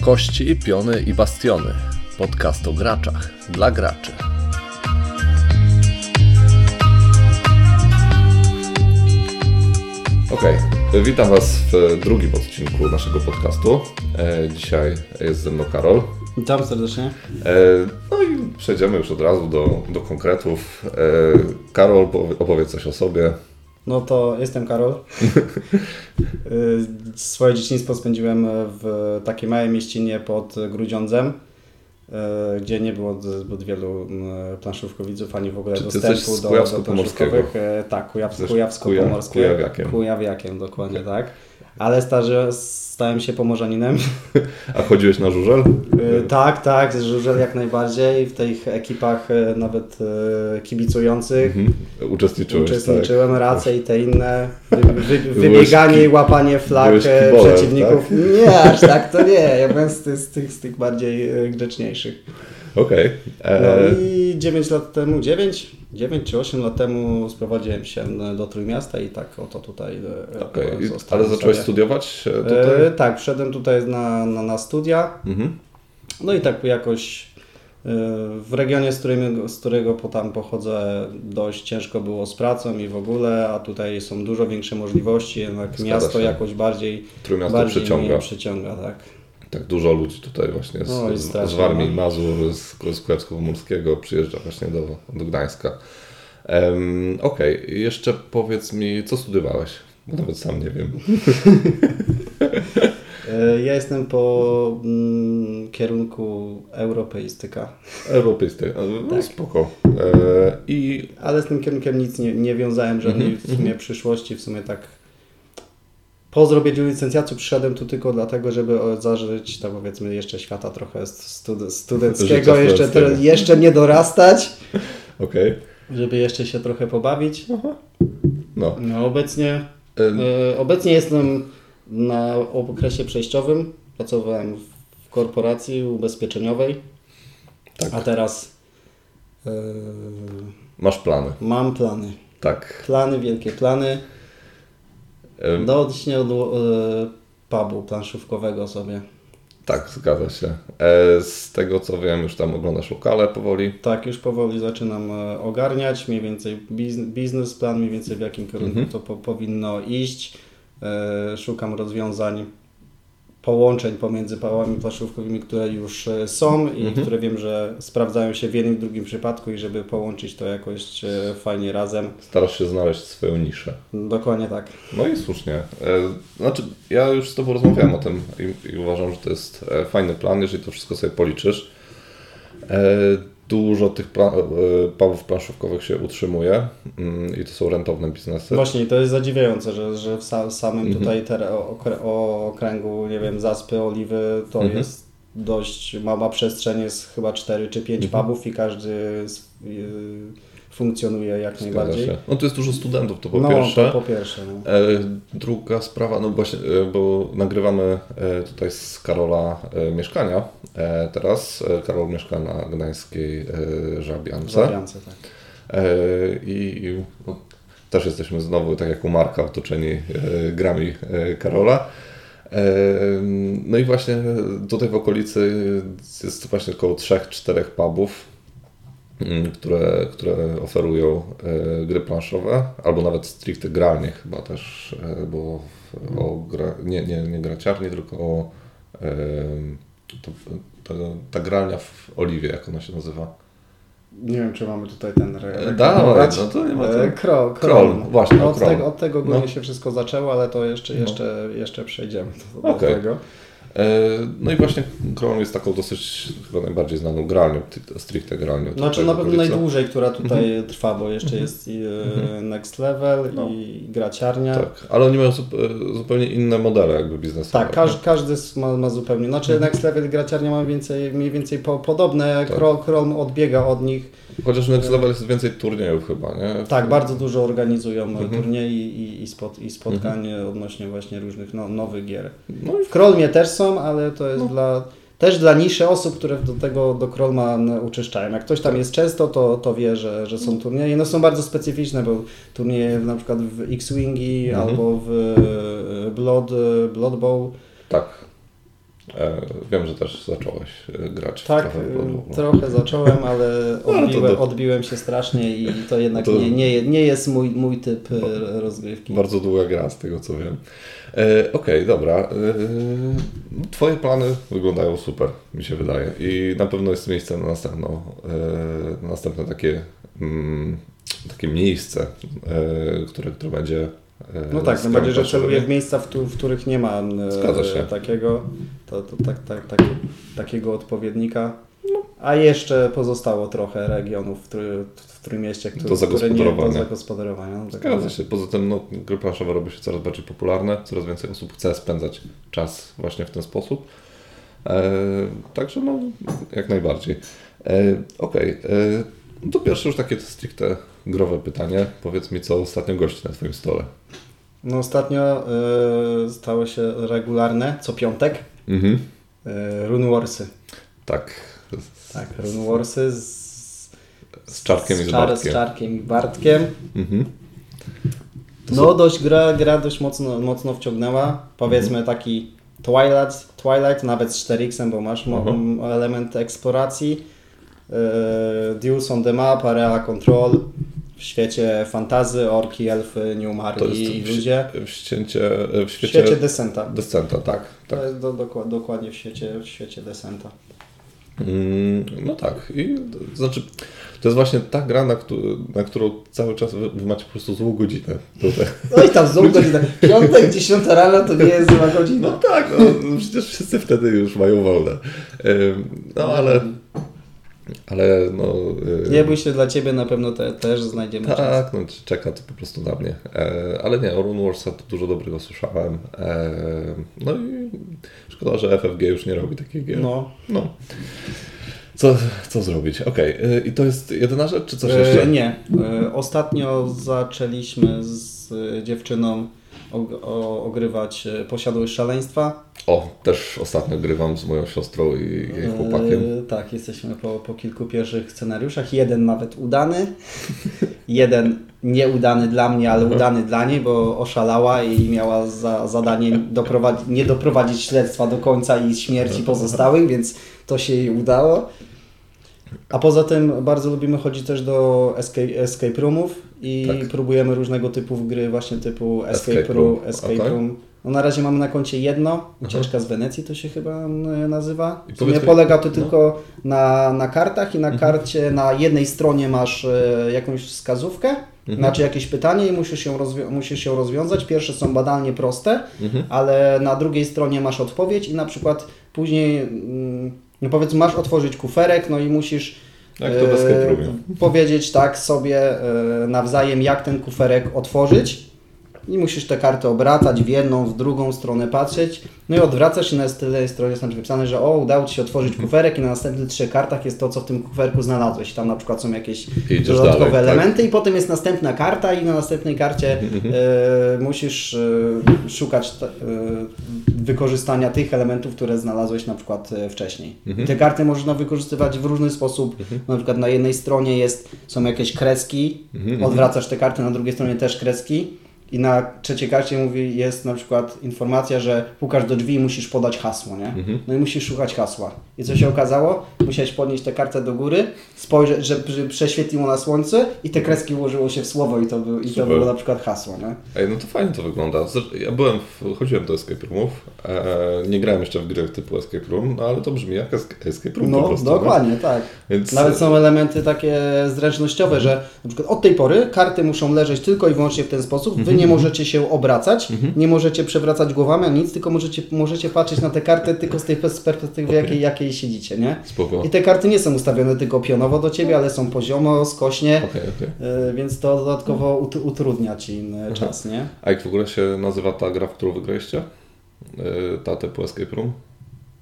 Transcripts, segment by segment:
Kości, piony i bastiony. Podcast o graczach dla graczy. Okej, witam Was w drugim odcinku naszego podcastu. E, dzisiaj jest ze mną Karol. Witam serdecznie. E, no i przejdziemy już od razu do, do konkretów. E, Karol, powie- opowiedz coś o sobie. No to jestem Karol. Y, Swoje dzieciństwo spędziłem w takiej małej mieścinie pod Grudziądzem, y, gdzie nie było zbyt wielu mm, planszówkowidzów, ani w ogóle Czy dostępu do, do Kujawsko-Pomorskiego? planszówkowych. Y, Tak, Kujaw, Jesteś Kujawsko-Pomorskie. Kuja- Kujawiakiem. Kujawiakiem, dokładnie tak. Ale starzy, stałem się pomorzaninem. A chodziłeś na żużel? Y, Tak, tak, żużel jak najbardziej. W tych ekipach y, nawet y, kibicujących. Mhm. Uczestniczyłeś, Uczestniczyłem, tak? race i te inne, wy, wy, wybieganie i łapanie flag kibolem, przeciwników. tak? Nie, aż tak to nie. Ja byłem z tych, z tych, bardziej grzeczniejszych. Okej. No E, i 9 lat temu, 9, 9 czy 8 lat temu sprowadziłem się do Trójmiasta i tak oto tutaj e, e, zostałem Ale zacząłeś sobie. studiować e, tutaj? E, tak, wszedłem tutaj na, na, na studia. Mhm. No i tak jakoś w regionie, z, którym, z którego po tam pochodzę, dość ciężko było z pracą i w ogóle, a tutaj są dużo większe możliwości, jednak Zgadza miasto się. jakoś bardziej, Trójmiasto bardziej przyciąga. przyciąga, tak. Tak dużo ludzi tutaj właśnie z, No z, z Warmii i no. Mazur, z, z Kujawsko-Pomorskiego przyjeżdża właśnie do, do Gdańska. Um, Okej, jeszcze powiedz mi, co studiowałeś? Bo nawet sam nie wiem. Y, Ja jestem po mm, kierunku europeistyka, Europejsty, no, Tak. spoko. E, I ale z tym kierunkiem nic nie, nie wiązałem, żadnej Mhm, w sumie przyszłości, w sumie tak po zrobieniu licencjatu przyszedłem tu tylko dlatego, żeby zażyć, tak powiedzmy, jeszcze świata trochę stud- studenckiego, jeszcze, studenckiego. jeszcze nie dorastać. okej, żeby jeszcze się trochę pobawić. no. No, obecnie, E, e, obecnie jestem na okresie przejściowym. Pracowałem w korporacji ubezpieczeniowej, tak, a teraz e, masz plany. mam plany. Tak. Plany, wielkie plany. Do odniesienia do e, pubu planszówkowego sobie. Tak, zgadza się. E, z tego co wiem, już tam oglądasz lokale powoli. Tak, już powoli zaczynam e, ogarniać mniej więcej bizn- biznesplan, mniej więcej w jakim kierunku Mhm. to po, powinno iść. E, szukam rozwiązań, połączeń pomiędzy pałami planszówkowymi, które już e, są i Mhm. które wiem, że sprawdzają się w jednym i drugim przypadku i żeby połączyć to jakoś e, fajnie razem. Starasz się znaleźć swoją niszę. Dokładnie tak. No i słusznie. E, Znaczy, ja już z Tobą rozmawiałem o tym i, i uważam, że to jest fajny plan, jeżeli to wszystko sobie policzysz. Dużo tych pla- e, planszówkowych się utrzymuje mm, i to są rentowne biznesy. Właśnie, to jest zadziwiające, że, że w sa- samym Mhm. tutaj o okręgu, nie wiem, zaspy, oliwy, to Mhm. jest dość mała przestrzeń, jest chyba 4 czy 5 Mhm. pubów i każdy z, y, funkcjonuje jak Zgadza najbardziej. się. No to jest dużo studentów, to po no, pierwsze. to po pierwsze. No. E, Druga sprawa, no właśnie, e, bo nagrywamy e, tutaj z Karola e, mieszkania teraz. Karol mieszka na gdańskiej Żabiance. Zawiance, tak. I i, no, też jesteśmy znowu, tak jak u Marka, otoczeni grami Karola. No i właśnie tutaj w okolicy jest właśnie około 3-4 pubów, które, które oferują e, gry planszowe, albo nawet stricte gralnie chyba też, e, bo o gra, nie, nie, nie graciarni, tylko o e, to, to, ta gralnia w Oliwie, jak ona się nazywa. Nie wiem, czy mamy tutaj ten re- dawaj, no to nie ma co. Kroll, Kroll, właśnie, No, od, Kroll. tego, od tego głównie No. się wszystko zaczęło, ale to jeszcze, No. jeszcze, jeszcze przejdziemy do, do Okej. tego. E, No i właśnie Kron jest taką dosyć chyba najbardziej znaną gralnią, stricte gralnią. Znaczy na pewno najdłużej, która tutaj trwa, bo jeszcze jest i e, Next Level No. i graciarnia. Tak, Tak, ale oni mają zup- zupełnie inne modele jakby biznesowe. każ, każdy s- ma, ma zupełnie. Znaczy Next Level i graciarnia ma więcej, mniej więcej po, podobne, Tak. Odbiega od nich. Chociaż Next Level jest więcej turniejów chyba, nie? Tak, bardzo dużo organizują Mhm. turniej i, i, spot, i spotkań odnośnie właśnie różnych no, nowych gier. No i W Krolmie też są, ale to jest No. dla... Też dla niszy osób, które do tego do Krolma uczyszczają. Jak ktoś tam Tak. jest często, to, to wie, że, że są turnieje. No są bardzo specyficzne, bo turnieje na przykład w X-Wingi Mhm. albo w e, Blood, Blood Bowl. tak. E, wiem, że też zacząłeś e, grać tak, trochę Blood Bowl. trochę zacząłem, ale No, odbiłem, odbiłem się strasznie i to jednak To- Nie, nie, nie jest mój, mój typ e, rozgrywki. Bardzo długa gra, z tego co wiem. E, Okej, dobra. E, twoje plany wyglądają super, mi się wydaje. I na pewno jest miejsce na następną, e, na następne takie, mm, takie miejsce, e, które, które będzie. E, No tak, tym bardziej, że nie? w miejsca, w, tu, w których nie ma e, takiego, to, to, tak, tak, tak, takiego odpowiednika. A jeszcze pozostało trochę regionów w, trój, w Trójmieście, które, Do które nie do zagospodarowania. No, tak Zgadza się. Poza tym no, gry planszowe robią się coraz bardziej popularne, coraz więcej osób chce spędzać czas właśnie w ten sposób. E, także no, jak najbardziej. E, Okej, e, no to pierwsze już takie stricte growe pytanie. Powiedz mi, co ostatnio gości na Twoim stole? No ostatnio stało się regularne, co piątek, Mhm. e, Rune Warsy. Tak. Tak, Rune Warsy z, Z Czarkiem i z Bartkiem. Z Czarkiem i Bartkiem. Mhm. No dość gra, gra dość mocno, mocno wciągnęła. Powiedzmy Mhm. taki Twilight, Twilight nawet z 4X, bo masz Mhm. element eksploracji. Yy, Deals on the map, area control. W świecie fantazy, orki, elfy, nieumarli i ludzie. w, ścięcie, w W świecie, świecie Descenta. Descenta, tak. tak. To jest do, dokład, dokładnie w świecie, w świecie Descenta. Mm, No tak. I to znaczy, to jest właśnie ta gra, na, któ- na którą cały czas wy, wy macie po prostu złą godzinę. Tutaj. No i tam złą godzinę. Piątek, 10 rano to nie jest zła godzina. No tak, no, przecież wszyscy wtedy już mają wolne. No ale, ale no... y, Nie bój się, dla Ciebie na pewno te, też znajdziemy czas. Tak, no czeka to po prostu na mnie. E, ale nie, o Rune Warsa to dużo dobrego słyszałem. E, no i szkoda, że FFG już nie robi takich gier. No. No. Co, co zrobić? Okej, y, i to jest jedyna rzecz, czy coś jeszcze? E, nie. E, ostatnio zaczęliśmy z e, dziewczyną ogrywać e, Posiadłość Szaleństwa. O, też ostatnio grywam z moją siostrą i jej chłopakiem. E, tak, jesteśmy po, po kilku pierwszych scenariuszach. Jeden nawet udany, jeden nieudany dla mnie, ale udany dla niej, bo oszalała i miała za zadanie doprowadzi- nie doprowadzić śledztwa do końca i śmierci pozostałych, więc to się jej udało. A poza tym bardzo lubimy chodzić też do escape, escape roomów i Tak. próbujemy różnego typu gry właśnie typu escape, Escape room, escape okej. room. No na razie mamy na koncie jedno, ucieczka z Wenecji to się chyba mm, nazywa. I mi- polega to no. tylko na, na kartach i na Mhm. karcie na jednej stronie masz e, jakąś wskazówkę, Mhm. znaczy jakieś pytanie i musisz ją, musisz ją rozwiązać. Pierwsze są badalnie proste, Mhm. ale na drugiej stronie masz odpowiedź i na przykład później, mm, no powiedz, masz otworzyć kuferek, no i musisz Jak to e, powiedzieć tak sobie e, nawzajem, jak ten kuferek otworzyć. I musisz te karty obracać w jedną, w drugą stronę patrzeć. No i odwracasz i na tyle stronie jest napisane, że o, udało Ci się otworzyć kuferek i na następnych trzech kartach jest to, co w tym kuferku znalazłeś. Tam na przykład są jakieś idziesz dodatkowe dalej, tak. elementy i potem jest następna karta i na następnej karcie Mhm. e, musisz e, szukać e, wykorzystania tych elementów, które znalazłeś na przykład wcześniej. Mhm. Te karty można wykorzystywać w różny sposób. Na przykład na jednej stronie jest, są jakieś kreski, Mhm, odwracasz te karty, na drugiej stronie też kreski. I na trzeciej karcie mówi, jest na przykład informacja, że pukasz do drzwi i musisz podać hasło, nie? Mhm. No i musisz szukać hasła. I co się okazało? Musiałeś podnieść tę kartę do góry, spojrzeć, że że prześwietliło na słońce i te kreski ułożyło się w słowo i to, był, i to było na przykład hasło, nie? Ej, no to fajnie to wygląda. Ja byłem, w, chodziłem do escape roomów. E, nie grałem jeszcze w gry typu escape room, no ale to brzmi jak escape room po No, prostu. dokładnie, tak. Nie? Więc, Nawet są elementy takie zręcznościowe, że na przykład od tej pory karty muszą leżeć tylko i wyłącznie w ten sposób. Mhm. Nie możecie się obracać, nie możecie przewracać głowami, nic, tylko możecie, możecie patrzeć na te karty tylko z tej perspektywy, jakiej, jakiej siedzicie, nie? Spoko. I te karty nie są ustawione tylko pionowo do Ciebie, ale są poziomo, skośnie, Okej, okej. y, więc to dodatkowo ut utrudnia Ci y, czas, nie? A jak w ogóle się nazywa ta gra, w którą wygraliście? E, ta typu escape room?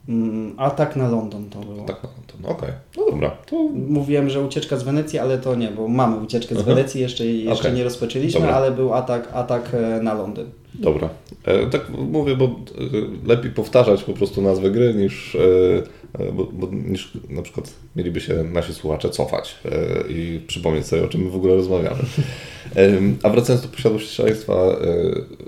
Mm, Atak na London to było. Tak, no to no, okej. No dobra, to Mówiłem, że ucieczka z Wenecji, ale to nie, bo mamy ucieczkę z Aha. Wenecji, jeszcze, jeszcze Okej. nie rozpoczęliśmy, Dobra. ale był atak, atak e, na Londyn. Dobra. E, tak mówię, bo e, lepiej powtarzać po prostu nazwę gry niż, e, bo, bo, niż na przykład mieliby się nasi słuchacze cofać e, i przypomnieć sobie, o czym my w ogóle rozmawiamy. E, a wracając do posiadłości szaleństwa, e,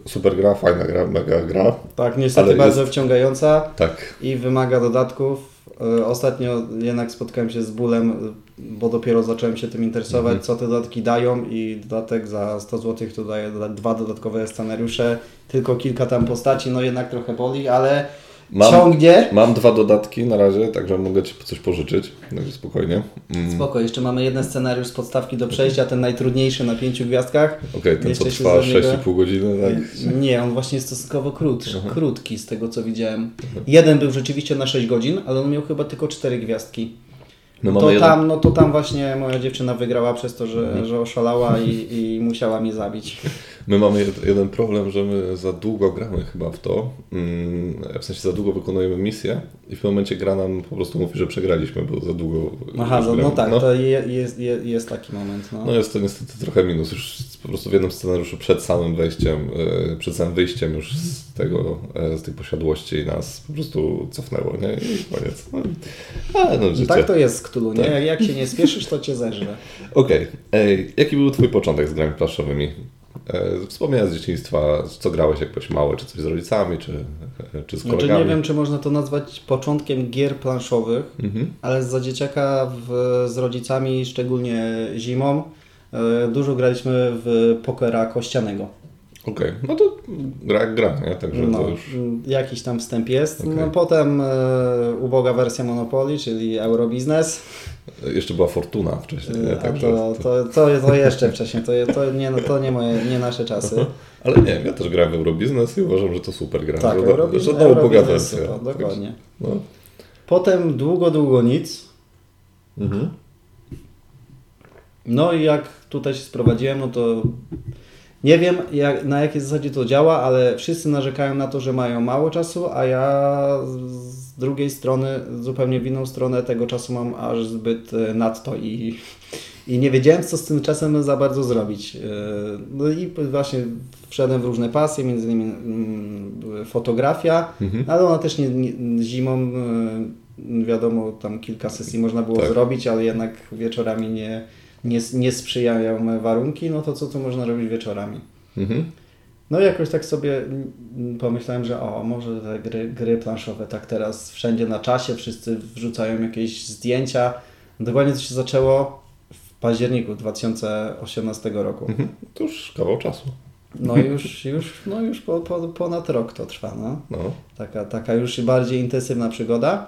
super gra, fajna gra, mega gra. Tak, niestety bardzo jest- wciągająca Tak. i wymaga dodatków. E, Ostatnio jednak spotkałem się z bólem, e, bo dopiero zacząłem się tym interesować, Mhm. co te dodatki dają i dodatek za 100 zł to daje dwa dodatkowe scenariusze, tylko kilka tam postaci, no jednak trochę boli, ale Mam- ciągnie. Mam dwa dodatki na razie, także mogę Ci coś pożyczyć, także spokojnie. Mm, Spoko, jeszcze mamy jeden scenariusz z podstawki do przejścia, ten najtrudniejszy na pięciu gwiazdkach. Okej, ten co Jeszcze trwa za niego- 6,5 godziny, tak? Nie, on właśnie jest stosunkowo krótszy, krótki z tego co widziałem. Jeden był rzeczywiście na 6 godzin, ale on miał chyba tylko 4 gwiazdki. My to, mamy jeden, tam, no to tam właśnie moja dziewczyna wygrała przez to, że, że oszalała i, i musiała mnie zabić. My mamy jed, jeden problem, że my za długo gramy chyba w to, mm, w sensie za długo wykonujemy misję i w pewnym momencie gra nam po prostu mówi, że przegraliśmy, bo za długo Aha, no, no tak, no. to je, jest, je, jest taki moment. No. No jest to niestety trochę minus. Już po prostu w jednym scenariuszu przed samym wejściem, e, przed samym wyjściem już z tego, e, z tej posiadłości nas po prostu cofnęło, nie? I koniec. No, ale no życie. tak to jest z Cthulhu, nie? Tak. Jak, jak się nie spieszysz, to cię zeżre. Okej. Ej, Jaki był Twój początek z grami planszowymi? E, Wspomnienia z dzieciństwa, co grałeś jak byłeś mały, czy coś z rodzicami, czy, czy z Znaczy kolegami? nie wiem, czy można to nazwać początkiem gier planszowych, Mhm. ale za dzieciaka w, z rodzicami, szczególnie zimą, e, dużo graliśmy w pokera kościanego. Okej, no to gra jak gra, nie? Także No, to już... jakiś tam wstęp jest. Okej. No, potem e, uboga wersja Monopoly, czyli Eurobiznes. Jeszcze była Fortuna wcześniej, nie? E, A Także... to, to, to, to jeszcze wcześniej, to, to, nie, no, to nie, moje, nie nasze czasy. Ale nie wiem, ja też grałem w Eurobiznes i uważam, że to super gra. Tak, Eurobiznes, że to uboga wersja. super, dokładnie. No. Potem długo, długo nic. Mhm. No i jak tutaj się sprowadziłem, no to nie wiem jak, na jakiej zasadzie to działa, ale wszyscy narzekają na to, że mają mało czasu, a ja z drugiej strony, zupełnie w inną stronę tego czasu mam aż zbyt e, nadto i, i nie wiedziałem, co z tym czasem za bardzo zrobić. E, No i właśnie wszedłem w różne pasje, między innymi mm, fotografia, Mhm. ale ona też nie, nie, zimą, e, wiadomo, tam kilka sesji można było Tak. zrobić, ale jednak wieczorami nie, nie, nie sprzyjają warunki, no to co tu można robić wieczorami? Mhm. No jakoś tak sobie pomyślałem, że o, może te gry, gry planszowe tak teraz wszędzie na czasie, wszyscy wrzucają jakieś zdjęcia. Dokładnie to się zaczęło w październiku 2018 roku. Mhm. To już kawał czasu. No już, już, no już po, po, ponad rok to trwa, no. No. Taka, taka już bardziej intensywna przygoda.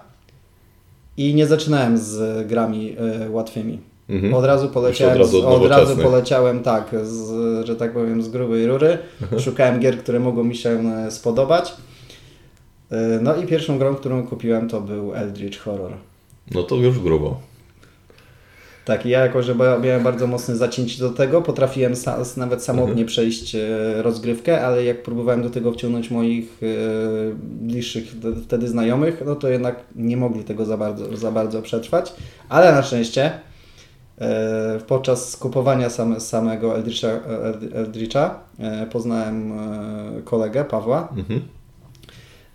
I nie zaczynałem z grami y, łatwymi. Mhm. Od razu poleciałem, Już od razu od od razu poleciałem tak, z, że tak powiem, z grubej rury. Szukałem gier, które mogą mi się e, spodobać. Y, No i pierwszą grą, którą kupiłem to był Eldritch Horror. no to już grubo. Tak, ja jako, że miałem bardzo mocne zacięcie do tego, potrafiłem sa- nawet samotnie Mhm. przejść e, rozgrywkę, ale jak próbowałem do tego wciągnąć moich e, bliższych wtedy znajomych, no to jednak nie mogli tego za bardzo, za bardzo przetrwać, ale na szczęście e, podczas kupowania same, samego Eldritcha, Eld- Eldritcha e, poznałem e, kolegę Pawła, Mhm.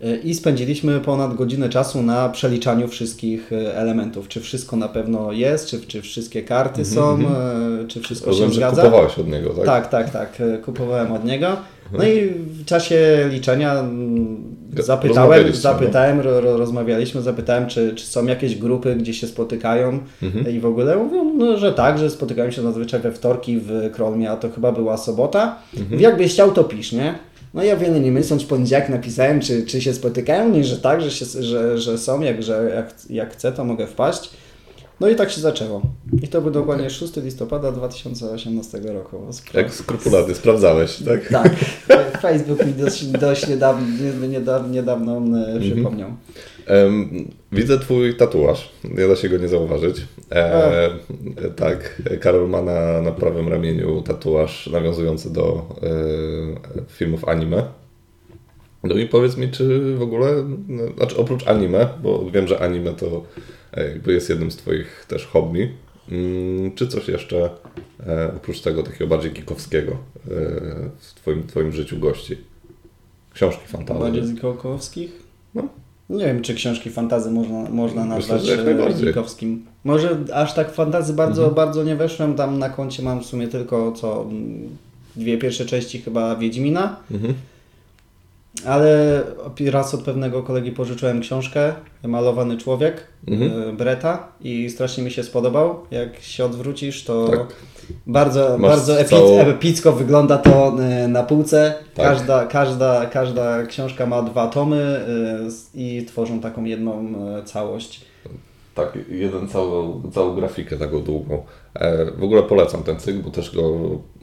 E, I spędziliśmy ponad godzinę czasu na przeliczaniu wszystkich e, elementów. Czy wszystko na pewno jest, czy, czy wszystkie karty są, e, czy wszystko Rozumiem, się zgadza. kupowałeś od niego, tak? Tak, tak, tak. e, Kupowałem od niego. No i w czasie liczenia mm, zapytałem, Rozmawialiście, zapytałem ro, ro, rozmawialiśmy, zapytałem, czy, czy są jakieś grupy, gdzie się spotykają Mhm. i w ogóle mówią, no, że tak, że spotykają się zazwyczaj we wtorki w Krolmie, a to chyba była sobota. Mhm. Jakbyś chciał, to pisz, nie? No ja wiele nie myśląc, w poniedziałek napisałem, czy, czy się spotykają, nie, że tak, że, się, że, że są, jak, że jak, jak chcę, to mogę wpaść. No i tak się zaczęło. I to był dokładnie 6 listopada 2018 roku. Spra- Jak skrupulatnie sprawdzałeś, tak? tak. Facebook mi dość, dość niedawno, niedawno, niedawno e, przypomniał. Em, widzę Twój tatuaż, nie da się go nie zauważyć. E, tak, Karol ma na, na prawym ramieniu tatuaż nawiązujący do e, filmów anime. No i powiedz mi, czy w ogóle, znaczy oprócz anime, bo wiem, że anime to e, jakby jest jednym z Twoich też hobby, mm, czy coś jeszcze e, oprócz tego takiego bardziej geekowskiego e, w twoim, twoim życiu gości? Książki fantazy. Bardziej z Kołkowskich? No. Nie wiem, czy książki fantazy można, można Myślę, nazwać geekowskim. Może aż tak fantazy bardzo, Mhm. bardzo nie weszłem. Tam na koncie mam w sumie tylko co mm, dwie pierwsze części chyba Wiedźmina. Mhm. Ale raz od pewnego kolegi pożyczyłem książkę Malowany Człowiek Mhm. y, Breta i strasznie mi się spodobał. Jak się odwrócisz, to Tak. bardzo, Masz bardzo epic, całą- epicko wygląda to y, na półce. Tak. Każda, każda, każda książka ma dwa tomy z- i tworzą taką jedną całość. Tak, jeden całą, całą grafikę taką długą. E, w ogóle polecam ten cykl, bo też go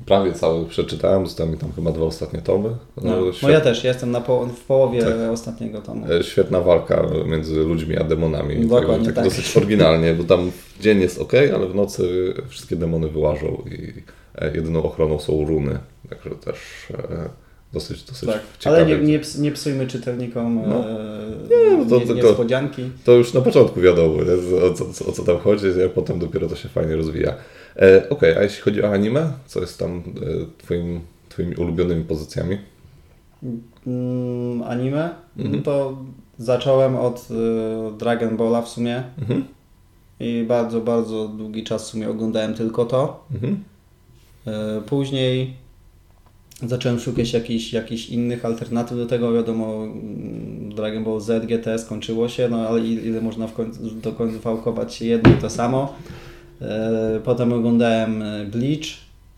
prawie cały przeczytałem. Zostały mi tam chyba dwa ostatnie tomy. No, no świet- ja też, ja jestem na po, w połowie Tak. ostatniego tomu. E, Świetna walka między ludźmi a demonami. Dokładnie tak, tak. Dosyć oryginalnie, bo tam dzień jest ok, ale w nocy wszystkie demony wyłażą i e, jedyną ochroną są runy. Także też e, dosyć, dosyć Tak, ciekawie. ale nie, nie, ps- nie psujmy czytelnikom No. e, Nie, no to nie, tylko- niespodzianki. To już na początku wiadomo, nie? O, co, o co tam chodzi, a potem dopiero to się fajnie rozwija. E, Okej, a jeśli chodzi o anime, co jest tam e, twoim, Twoimi ulubionymi pozycjami? Mm, anime, Mhm. to zacząłem od y, Dragon Balla w sumie Mhm. i bardzo, bardzo długi czas w sumie oglądałem tylko to. Mhm. Y, później zacząłem szukać jakichś, jakichś innych alternatyw do tego, wiadomo mm, Dragon Ball Z, GT skończyło się, no ale ile można w końcu, do końca wałkować jedno i to samo. Y, potem oglądałem y, Bleach,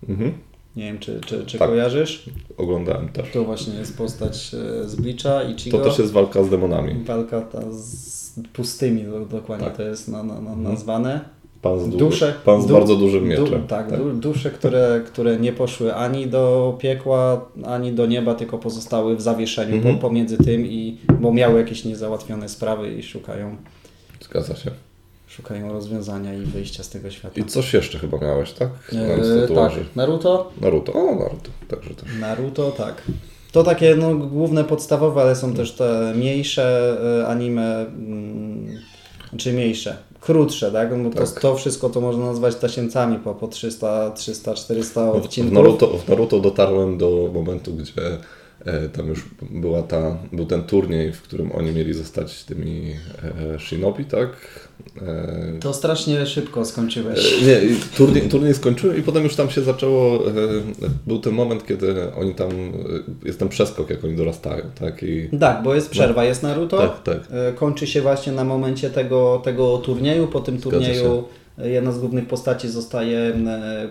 Mhm. nie wiem czy, czy, czy Tak. kojarzysz. Oglądałem też. To właśnie jest postać e, z Bleacha i Chigo. To też jest walka z demonami. Walka ta z pustymi, do- dokładnie Tak. to jest na, na, na, Mhm. nazwane. Pan z, du- Dusze, pan z du- bardzo dużym mieczem. Du, tak, Du, dusze, które, które nie poszły ani do piekła, ani do nieba, tylko pozostały w zawieszeniu Mhm. po, pomiędzy tym, i, bo miały jakieś niezałatwione sprawy i szukają, Zgadza się. szukają rozwiązania i wyjścia z tego świata. I coś jeszcze chyba miałeś, tak? Na tatuaży. tak, Naruto? Naruto. O, Naruto. Także też. Naruto, tak. To takie no, główne, podstawowe, ale są też te mniejsze e, anime, mm, czy mniejsze, krótsze, tak? No, bo Tak. To, to wszystko to można nazwać tasiemcami po, po 300, 300, 400 W odcinków. Naruto, w Naruto dotarłem do momentu, gdzie e, tam już była ta, był ten turniej, w którym oni mieli zostać tymi e, shinobi, tak? E, To strasznie szybko skończyłeś. e, nie, i turniej, turniej skończyłem i potem już tam się zaczęło, e, był ten moment, kiedy oni tam, jest ten przeskok, jak oni dorastają, tak? I, Tak, bo jest przerwa, jest Naruto. tak, tak. Kończy się właśnie na momencie tego, tego turnieju. Po tym turnieju jedna z głównych postaci zostaje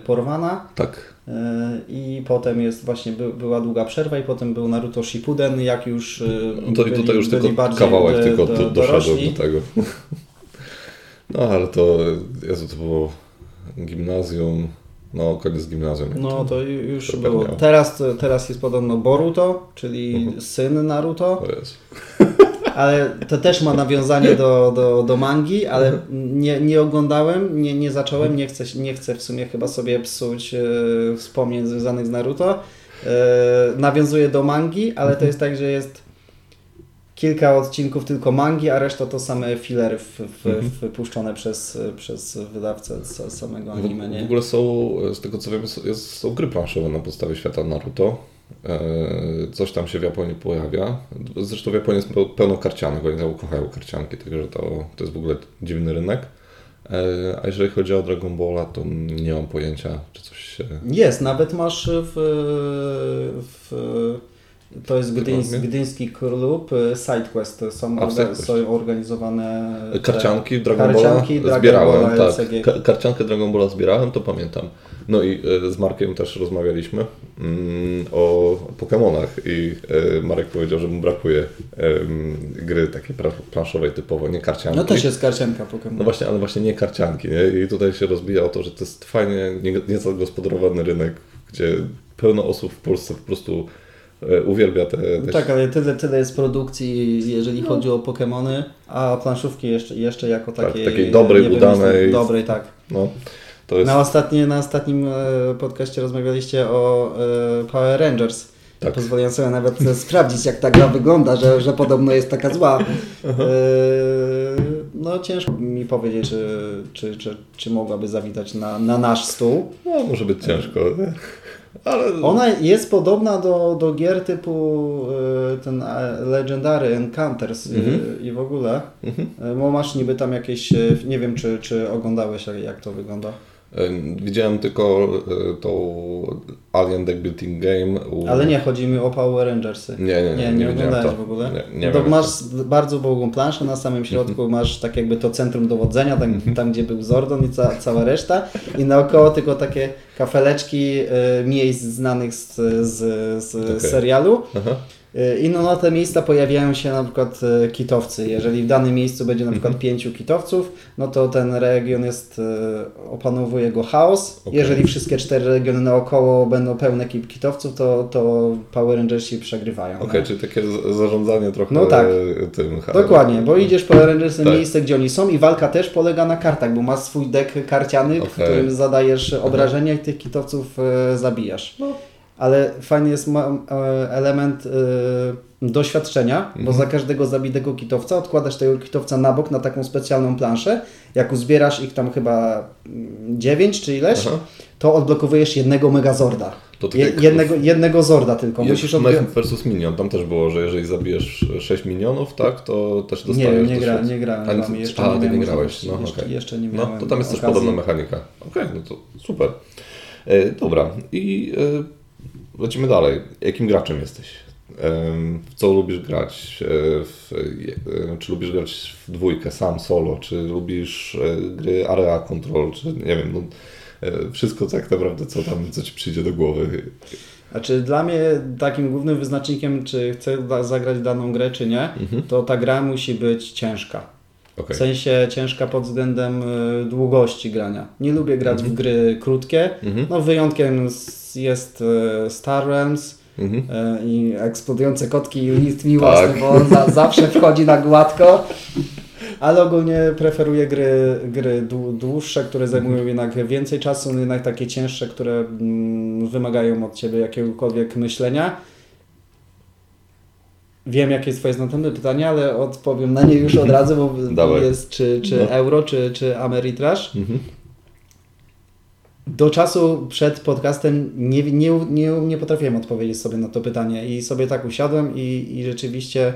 porwana. Tak, I potem jest właśnie by, była długa przerwa i potem był Naruto Shippuden, jak już no to i byli, tutaj już tylko kawałek do- tylko do- do, doszedłem dorośli. do tego. No ale to, Jezu, to było gimnazjum, no koniec gimnazjum. No to ju- już to było. Teraz, teraz jest podobno Boruto, czyli Mhm. syn Naruto, O Jezu. ale to też ma nawiązanie do, do, do mangi, ale nie, nie oglądałem, nie, nie zacząłem, nie chcę, nie chcę w sumie chyba sobie psuć e, wspomnień związanych z Naruto. E, nawiązuje do mangi, ale to jest tak, że jest kilka odcinków tylko mangi, a reszta to same filery w, w, Mhm. wypuszczone przez, przez wydawcę samego W, anime, nie? w ogóle są, z tego co wiem, jest, są gry planszowe na podstawie świata Naruto. E, coś tam się w Japonii pojawia. Zresztą w Japonii jest peł- pełno karcianek, oni tam kochają karcianki, także to, to jest w ogóle dziwny rynek. E, a jeżeli chodzi o Dragon Balla, to nie mam pojęcia, czy coś się... Jest, nawet masz w, w to jest gdyńs, gdyński klub y, SideQuest, są, A, orga, są organizowane te- Karcianki Dragon Balla karcianki Dragon zbierałem, Balla, tak. LCG. Ka- karciankę Dragon Balla zbierałem, to pamiętam. No i e, z Markiem też rozmawialiśmy mm, o Pokémonach i e, Marek powiedział, że mu brakuje gry takiej planszowej typowo, nie karcianki. No też jest karcianka Pokémon. No właśnie, ale właśnie nie karcianki, nie? I tutaj się rozbija o to, że to jest fajnie nie- niezagospodarowany rynek, gdzie pełno osób w Polsce po prostu e, uwielbia te... te No tak, ale tyle, tyle jest produkcji, jeżeli chodzi o Pokémony, a planszówki jeszcze, jeszcze jako Tak, takiej... takiej dobrej, nie wiem, udanej. Dobrej, tak. No, to jest... Na, ostatnie, na ostatnim e, podcaście rozmawialiście o e, Power Rangers. Tak. Pozwoliłem sobie nawet e, sprawdzić, jak ta gra wygląda, że, że podobno jest taka zła. E, no ciężko mi powiedzieć, czy, czy, czy, czy mogłaby zawitać na, na nasz stół. No, może być ciężko, nie? Ale... Ona jest podobna do, do gier typu e, ten e, Legendary Encounters e, Mhm. i w ogóle. Mhm. E, Bo masz niby tam jakieś, e, nie wiem czy, czy oglądałeś jak to wygląda. Widziałem tylko e, tą Alien Deck Building Game. U... Ale nie, chodzi mi o Power Rangersy. Nie, nie, nie. Nie, nie, nie oglądałeś to. w ogóle? Nie, nie to wiem, masz bardzo długą planszę, na samym środku masz tak jakby to centrum dowodzenia, tam, Mhm. tam gdzie był Zordon i ca, cała reszta i naokoło tylko takie kafeleczki y, miejsc znanych z, z, z Okej. serialu. Aha. Y, I no na te miejsca pojawiają się na przykład y, kitowcy. Jeżeli w danym miejscu będzie na przykład pięciu kitowców, no to ten region jest, y, opanowuje go chaos. Okej. Jeżeli wszystkie cztery regiony naokoło będą pełne ki- kitowców, to, to Power Rangersi przegrywają. Okej, no. czyli takie zarządzanie trochę No tak. tym. ha- Dokładnie, bo idziesz Power Rangers na Tak. miejsce, gdzie oni są i walka też polega na kartach, bo masz swój deck karciany, w Okej. którym zadajesz obrażenia i tych kitowców zabijasz. No. Ale fajny jest e, element e, doświadczenia, bo Mhm. za każdego zabitego kitowca odkładasz tego kitowca na bok na taką specjalną planszę. Jak uzbierasz ich tam chyba 9 czy ileś, Aha. to odblokowujesz jednego Megazorda. Je, jednego, jednego Zorda tylko. Jak Musisz. Mech versus Minion, tam też było, że jeżeli zabijesz 6 minionów, tak, to też Nie dostajesz wiem, nie, gra, nie grałem wami, ty- jeszcze a, nie nie grałeś, no jeszcze, okej. jeszcze nie No, miałem to tam jest też okazji. podobna mechanika. Okej, no to super. E, dobra, i lecimy dalej. Jakim graczem jesteś? W co lubisz grać? E, W, e, czy lubisz grać w dwójkę, sam, solo? Czy lubisz e, gry area control? Czy nie wiem, no, wszystko tak naprawdę, co tam, co Ci przyjdzie do głowy. Znaczy dla mnie takim głównym wyznacznikiem, czy chcę zagrać daną grę, czy nie, Mhm. to ta gra musi być ciężka. Okej. W sensie ciężka pod względem długości grania. Nie lubię grać w gry krótkie. Mhm. No wyjątkiem s- jest y, Star Realms Mhm. y, i eksplodujące kotki i list Tak. miłosny, bo on za, zawsze wchodzi na gładko. Ale ogólnie preferuję gry, gry dłu- dłuższe, które zajmują jednak więcej czasu, no jednak takie cięższe, które mm, wymagają od Ciebie jakiegokolwiek myślenia. Wiem, jakie jest Twoje następne pytanie, ale odpowiem na nie już od razu, bo Dawaj. jest czy, czy No. euro, czy, czy Ameritrash. Mhm. Do czasu przed podcastem nie, nie, nie, nie potrafiłem odpowiedzieć sobie na to pytanie i sobie tak usiadłem i, i rzeczywiście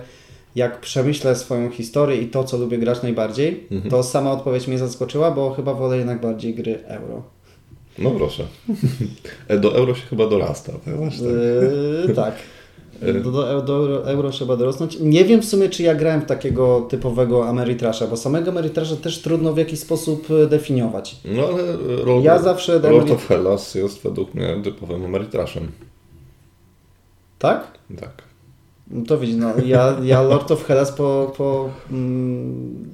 jak przemyślę swoją historię i to, co lubię grać najbardziej, Mhm. to sama odpowiedź mnie zaskoczyła, bo chyba wolę jednak bardziej gry euro. No proszę. E, Do euro się chyba dorasta? Znaczy, tak. Yy, tak. Do, do, do euro, trzeba dorosnąć. Nie wiem w sumie, czy ja grałem w takiego typowego Ameritrasza, bo samego Ameritrasza też trudno w jakiś sposób e, definiować. No ale Lord, Ja zawsze Lord of Hellas jest według mnie typowym Ameritraszem. Tak? Tak. No to widzisz, no, ja, ja Lord of Hellas po, po mm,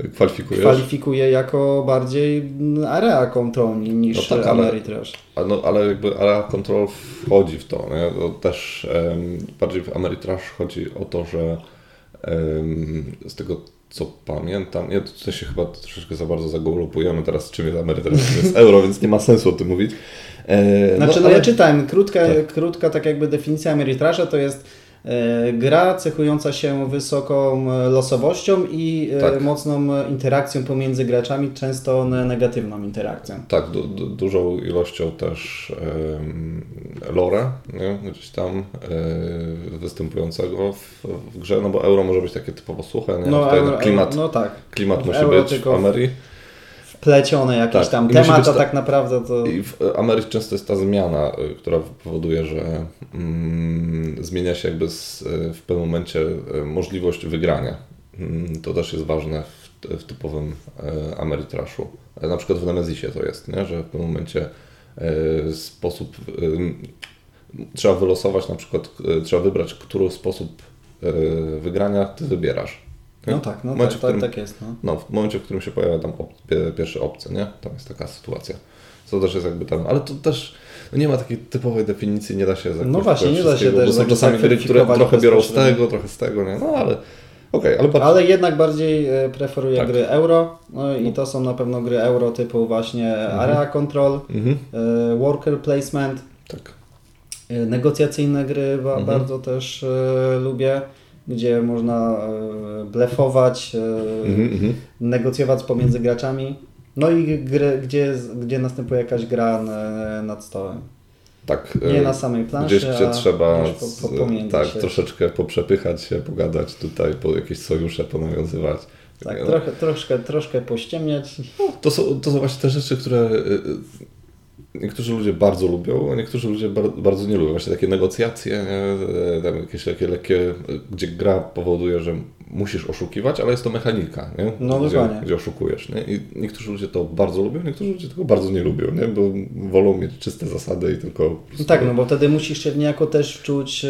kwalifikuję jako bardziej mm, area control niż No tak, ale- Ameritrash. No, ale jakby Area Control wchodzi w to. Nie? to też em, bardziej w Ameritrash chodzi o to, że em, z tego co pamiętam, nie, tutaj się chyba troszeczkę za bardzo zagolupujemy teraz, czym jest Ameritrash, czym jest euro, więc nie ma sensu o tym mówić. E, Znaczy, no, ale- ja czytałem, krótka, Tak. krótka tak jakby definicja Ameritrasza to jest gra cechująca się wysoką e, losowością i e, Tak. mocną e, interakcją pomiędzy graczami, często ne- negatywną interakcją. Tak, du, du, dużą ilością też em, lore, nie? gdzieś tam e, występującego w, w grze, no bo euro może być takie typowo suche, nie? No, Tutaj euro, klimat, no tak, klimat musi euro być w Amery. Wplecione jakiś Tak, tam i temat, a ta- tak naprawdę to... I w Amery często jest ta zmiana, y, która powoduje, że mm, zmienia się jakby z, y, w pewnym momencie y, możliwość wygrania. Mm, To też jest ważne w, w typowym. E, Na przykład w Nemezisie to jest, nie? że w pewnym momencie sposób trzeba wylosować, na przykład trzeba wybrać, który sposób wygrania ty wybierasz. Nie? No tak, no W momencie, tak, w którym- tak, tak jest. No. no, w momencie, w którym się pojawia tam op- pie- pierwsze opcje, nie? Tam jest taka sytuacja. Co też jest jakby tam, ale to też no nie ma takiej typowej definicji, nie da się No właśnie, nie da się też bo są czasami gry, które trochę biorą z tego, trochę z tego, nie? No ale okej, ale. Ale jednak bardziej e, preferuję Tak. gry euro no i to są na pewno gry euro typu właśnie Area Control, Mhm, e, Worker Placement, tak. e, negocjacyjne gry Mhm. bardzo też lubię, gdzie można e, blefować, e, Mhm, mhm. negocjować pomiędzy graczami. No i gry, gdzie, gdzie następuje jakaś gra na, nad stołem. Tak, Nie e, na samej planszy, Gdzieś, gdzie trzeba po, po, tak, się. troszeczkę poprzepychać się, pogadać tutaj, po jakieś sojusze ponawiązywać. Tak, No, trochę, troszkę, troszkę pościemniać. To są, to są właśnie te rzeczy, które niektórzy ludzie bardzo lubią, a niektórzy ludzie bardzo nie lubią. Właśnie takie negocjacje, tam jakieś takie lekkie, gdzie gra powoduje, że musisz oszukiwać, ale jest to mechanika, nie? No, gdzie, dokładnie. gdzie oszukujesz. Nie? I niektórzy ludzie to bardzo lubią, niektórzy ludzie tego bardzo nie lubią, nie? bo wolą mieć czyste zasady i tylko. No tak, no bo wtedy musisz się niejako też wczuć e,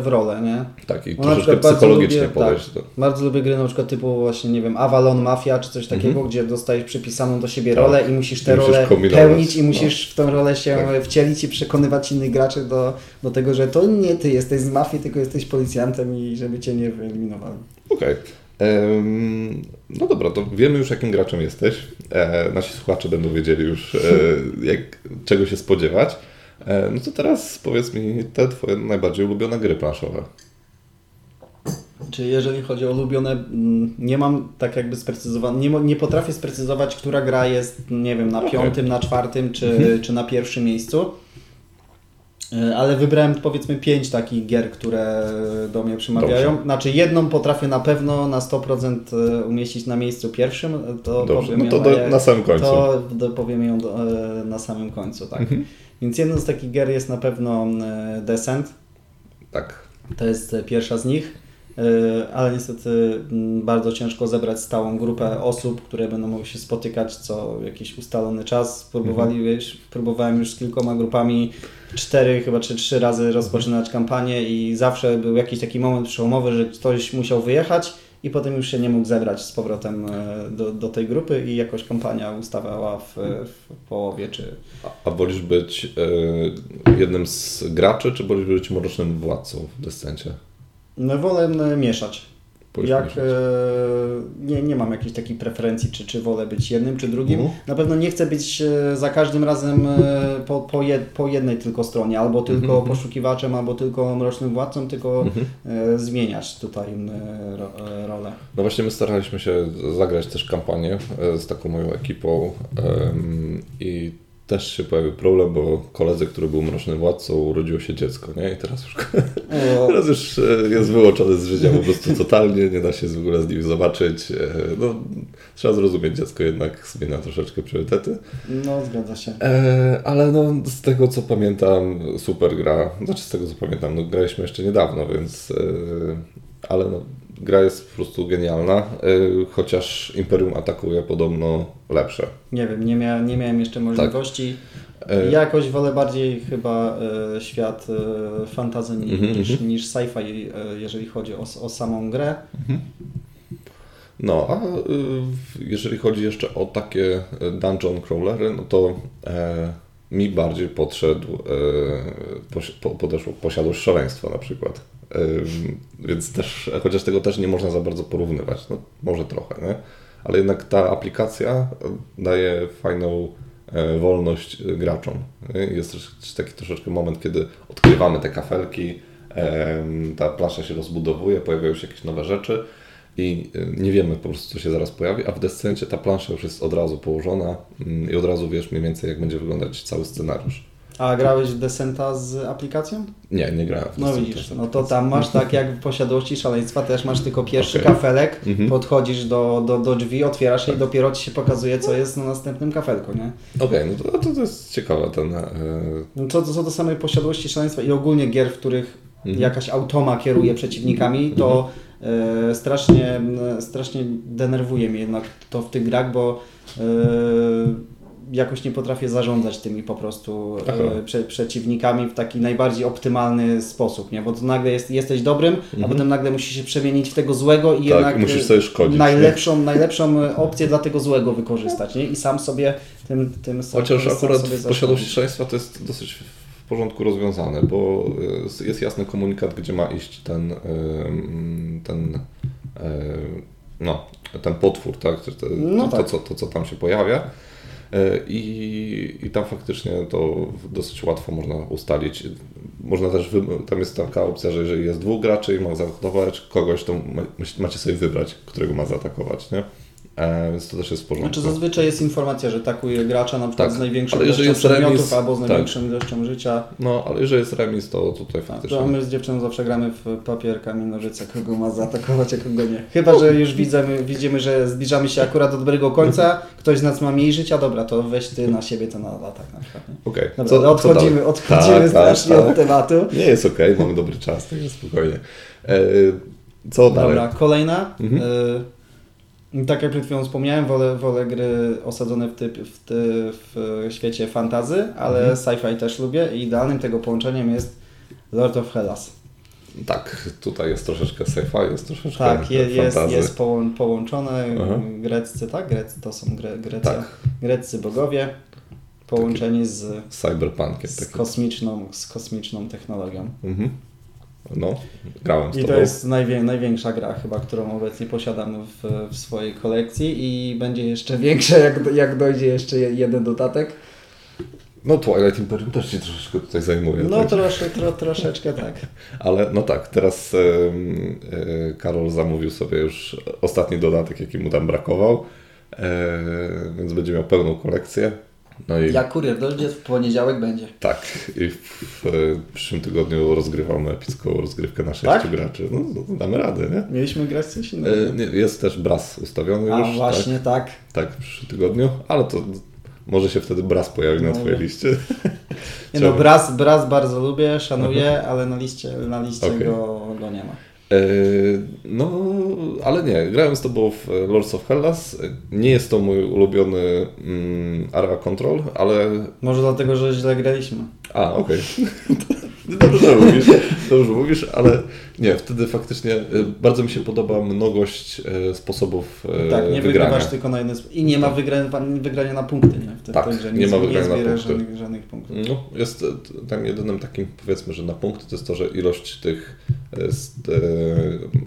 w rolę, nie? Tak, i Bo troszeczkę psychologicznie lubię- podejść tak. do. Bardzo lubię gry na przykład typu właśnie, nie wiem, Avalon Mafia czy coś takiego, gdzie dostajesz przypisaną do siebie Tak. rolę i musisz tę rolę pełnić i no. musisz w tę rolę się Tak. wcielić i przekonywać innych graczy do, do tego, że to nie ty jesteś z mafii, tylko jesteś policjantem i żeby cię nie wyeliminowali. Okej. Em, No dobra, to wiemy już jakim graczem jesteś. E, nasi słuchacze będą wiedzieli już e, jak, czego się spodziewać. E, no to teraz powiedz mi te twoje najbardziej ulubione gry planszowe. Czy jeżeli chodzi o ulubione, nie mam tak jakby sprecyzowane, nie, nie potrafię sprecyzować, która gra jest, nie wiem, na Okej. piątym, na czwartym czy, czy na pierwszym miejscu. E, Ale wybrałem powiedzmy pięć takich gier, które do mnie przemawiają. Dobrze. Znaczy jedną potrafię na pewno na 100% umieścić na miejscu pierwszym, to Dobrze, powiem no to do, na samym końcu. to do, powiem ją do, e, na samym końcu, tak. Mhm. Więc jedną z takich gier jest na pewno e, Descent. Tak. To jest e, pierwsza z nich, e, ale niestety bardzo ciężko zebrać stałą grupę osób, które będą mogły się spotykać co jakiś ustalony czas. Próbowali, Mhm. próbowałem już z kilkoma grupami cztery, chyba czy trzy razy rozpoczynać kampanię i zawsze był jakiś taki moment przełomowy, że ktoś musiał wyjechać i potem już się nie mógł zebrać z powrotem e, do, do tej grupy i jakoś kampania ustawała w, w połowie czy A, a wolisz być e, jednym z graczy, czy wolisz być mrocznym władcą w Descencie? No wolę m, mieszać. Jak e, nie, nie mam jakiejś takiej preferencji, czy, czy wolę być jednym, czy drugim. Mhm. Na pewno nie chcę być e, za każdym razem e, po, po, jed, po jednej tylko stronie, albo tylko Mhm. poszukiwaczem, albo tylko mrocznym władcą, tylko Mhm. e, zmieniać tutaj m, ro, e, rolę. No właśnie my staraliśmy się zagrać też kampanię e, z taką moją ekipą i też się pojawił problem, bo koledzy, który był mrocznym władcą, urodziło się dziecko, nie? I teraz już, teraz już e, jest wyłączony z życia po prostu totalnie, nie da się w ogóle z nim zobaczyć. E, No, trzeba zrozumieć, dziecko jednak zmienia troszeczkę priorytety. no, zgadza się. E, ale no, z tego co pamiętam, super gra. Znaczy z tego co pamiętam, no, graliśmy jeszcze niedawno, więc. Ale no, gra jest po prostu genialna. E, chociaż Imperium atakuje podobno lepsze. Nie wiem, nie, mia, nie miałem jeszcze możliwości. E, Jakoś wolę bardziej chyba e, świat fantasy ni- Mhm, niż, mhm. niż sci-fi, jeżeli chodzi o, o samą grę. No, a y, jeżeli chodzi jeszcze o takie dungeon crawlery, no to e, mi bardziej podszedł, e, podeszło posiadłość szaleństwa na przykład. Więc też, chociaż tego też nie można za bardzo porównywać, no może trochę, nie? Ale jednak ta aplikacja e, daje fajną e, wolność e, graczom. Jest też taki troszeczkę moment, kiedy odkrywamy te kafelki, ta plansza się rozbudowuje, pojawiają się jakieś nowe rzeczy i y, nie wiemy po prostu, co się zaraz pojawi, a w Descencie ta plansza już jest od razu położona mm, i od razu wiesz mniej więcej, jak będzie wyglądać cały scenariusz. A grałeś w Descenta z aplikacją? Nie, nie grałem w No widzisz, no to tam masz tak jak w posiadłości szaleństwa, też masz tylko pierwszy Okej. kafelek, Mhm. podchodzisz do, do, do drzwi, otwierasz je i dopiero Ci się pokazuje, co jest na następnym kafelku, nie? Okej, no to, to, to jest ciekawe ten... e, No co, co do samej posiadłości szaleństwa i ogólnie gier, w których Mhm. jakaś automa kieruje przeciwnikami, to e, strasznie, strasznie denerwuje mnie jednak to w tych grach, bo e, jakoś nie potrafię zarządzać tymi po prostu e, prze, przeciwnikami w taki najbardziej optymalny sposób, nie? Bo to nagle jest, jesteś dobrym, a potem nagle musisz się przemienić w tego złego i Mhm. Tak, jednak i musisz e, sobie szkodzić, najlepszą, najlepszą e, opcję dla tego złego wykorzystać, nie? I sam sobie tym, tym sam, Chociaż sam akurat w posiadłości szaleństwa to jest dosyć w porządku rozwiązane, bo y, jest jasny komunikat, gdzie ma iść ten, y, ten, no, ten potwór, tak? To, to, No to, tak. co, to, co tam się pojawia. Y, I, I tam faktycznie to dosyć łatwo można ustalić. Można też, tam jest taka opcja, że jeżeli jest dwóch graczy i ma zaatakować kogoś, to ma, macie sobie wybrać, którego ma zaatakować, nie? E, więc to też jest w porządku. Znaczy zazwyczaj jest informacja, że takuje gracza na przykład Tak, z jeżeli ilością jest remis, przedmiotów albo z tak. największą ilością życia. No, ale jeżeli jest remis, to tutaj Tak, faktycznie... to my z dziewczyną zawsze gramy w papier, kamień, nożyce, kogo ma zaatakować, a kogo nie. Chyba, że już widzimy, widzimy, że zbliżamy się akurat do dobrego końca, ktoś z nas ma mniej życia, dobra, to weź ty na siebie ten atak na przykład. Okej, Dobra, co- ale co odchodzimy, odchodzimy Tak, strasznie tak, od tak. tematu. Nie jest okej, mamy dobry czas, tak jest spokojnie. E, co dalej? Dobra, kolejna. Mhm. Y, tak jak przed chwilą wspomniałem, wolę, wolę gry osadzone w, typ, w, ty, w świecie fantazy, ale Mhm. sci-fi też lubię i idealnym tego połączeniem jest Lord of Hellas. Tak, tutaj jest troszeczkę sci-fi, jest troszeczkę Tak, je, jest, jest połą, połączone. Aha. Greccy, tak? Greccy to są Gre, Grecja. Tak, Greccy bogowie połączeni z, cyberpunkiem z, kosmiczną, z kosmiczną technologią. Mhm. No, grałem z I tobą. to jest najwię, największa gra chyba, którą obecnie posiadam w, w swojej kolekcji i będzie jeszcze większa, jak, jak dojdzie jeszcze je- jeden dodatek. No Twilight Imperium też się troszeczkę tutaj zajmuje. No tak? trosze, tro, troszeczkę tak. Ale no tak, teraz em, e, Karol zamówił sobie już ostatni dodatek, jaki mu tam brakował, e, więc będzie miał pełną kolekcję. No i Jak kurier dojdzie, w poniedziałek będzie. tak, i w, w przyszłym tygodniu rozgrywamy epicką rozgrywkę na sześciu Tak? graczy. No, no, damy radę, nie? Mieliśmy grać coś innego. E, nie, Jest też Bras ustawiony A już. właśnie tak. Tak, tak, w przyszłym tygodniu, ale to może się wtedy Bras pojawi na No, Twojej nie. liście. Nie no, Braz, Braz bardzo lubię, szanuję, ale na liście, na liście Okej. go, go nie ma. E, No, ale nie, grałem z tobą w Lords of Hellas. Nie jest to mój ulubiony mm, Area Control, ale... Może dlatego, że źle graliśmy. A, okej. Dobrze mówisz, dobrze mówisz, ale nie, wtedy faktycznie e, bardzo mi się podoba mnogość e, sposobów e, tak, nie wygrania. wygrywasz tylko na jeden sposób. I nie ma wygrania, wygrania na punkty, nie? W tej, Tak, nie ma nie wygrania na zbierasz punkty. żadnych, żadnych punktów. No, jest tam jedynym takim, powiedzmy, że na punkty to jest to, że ilość tych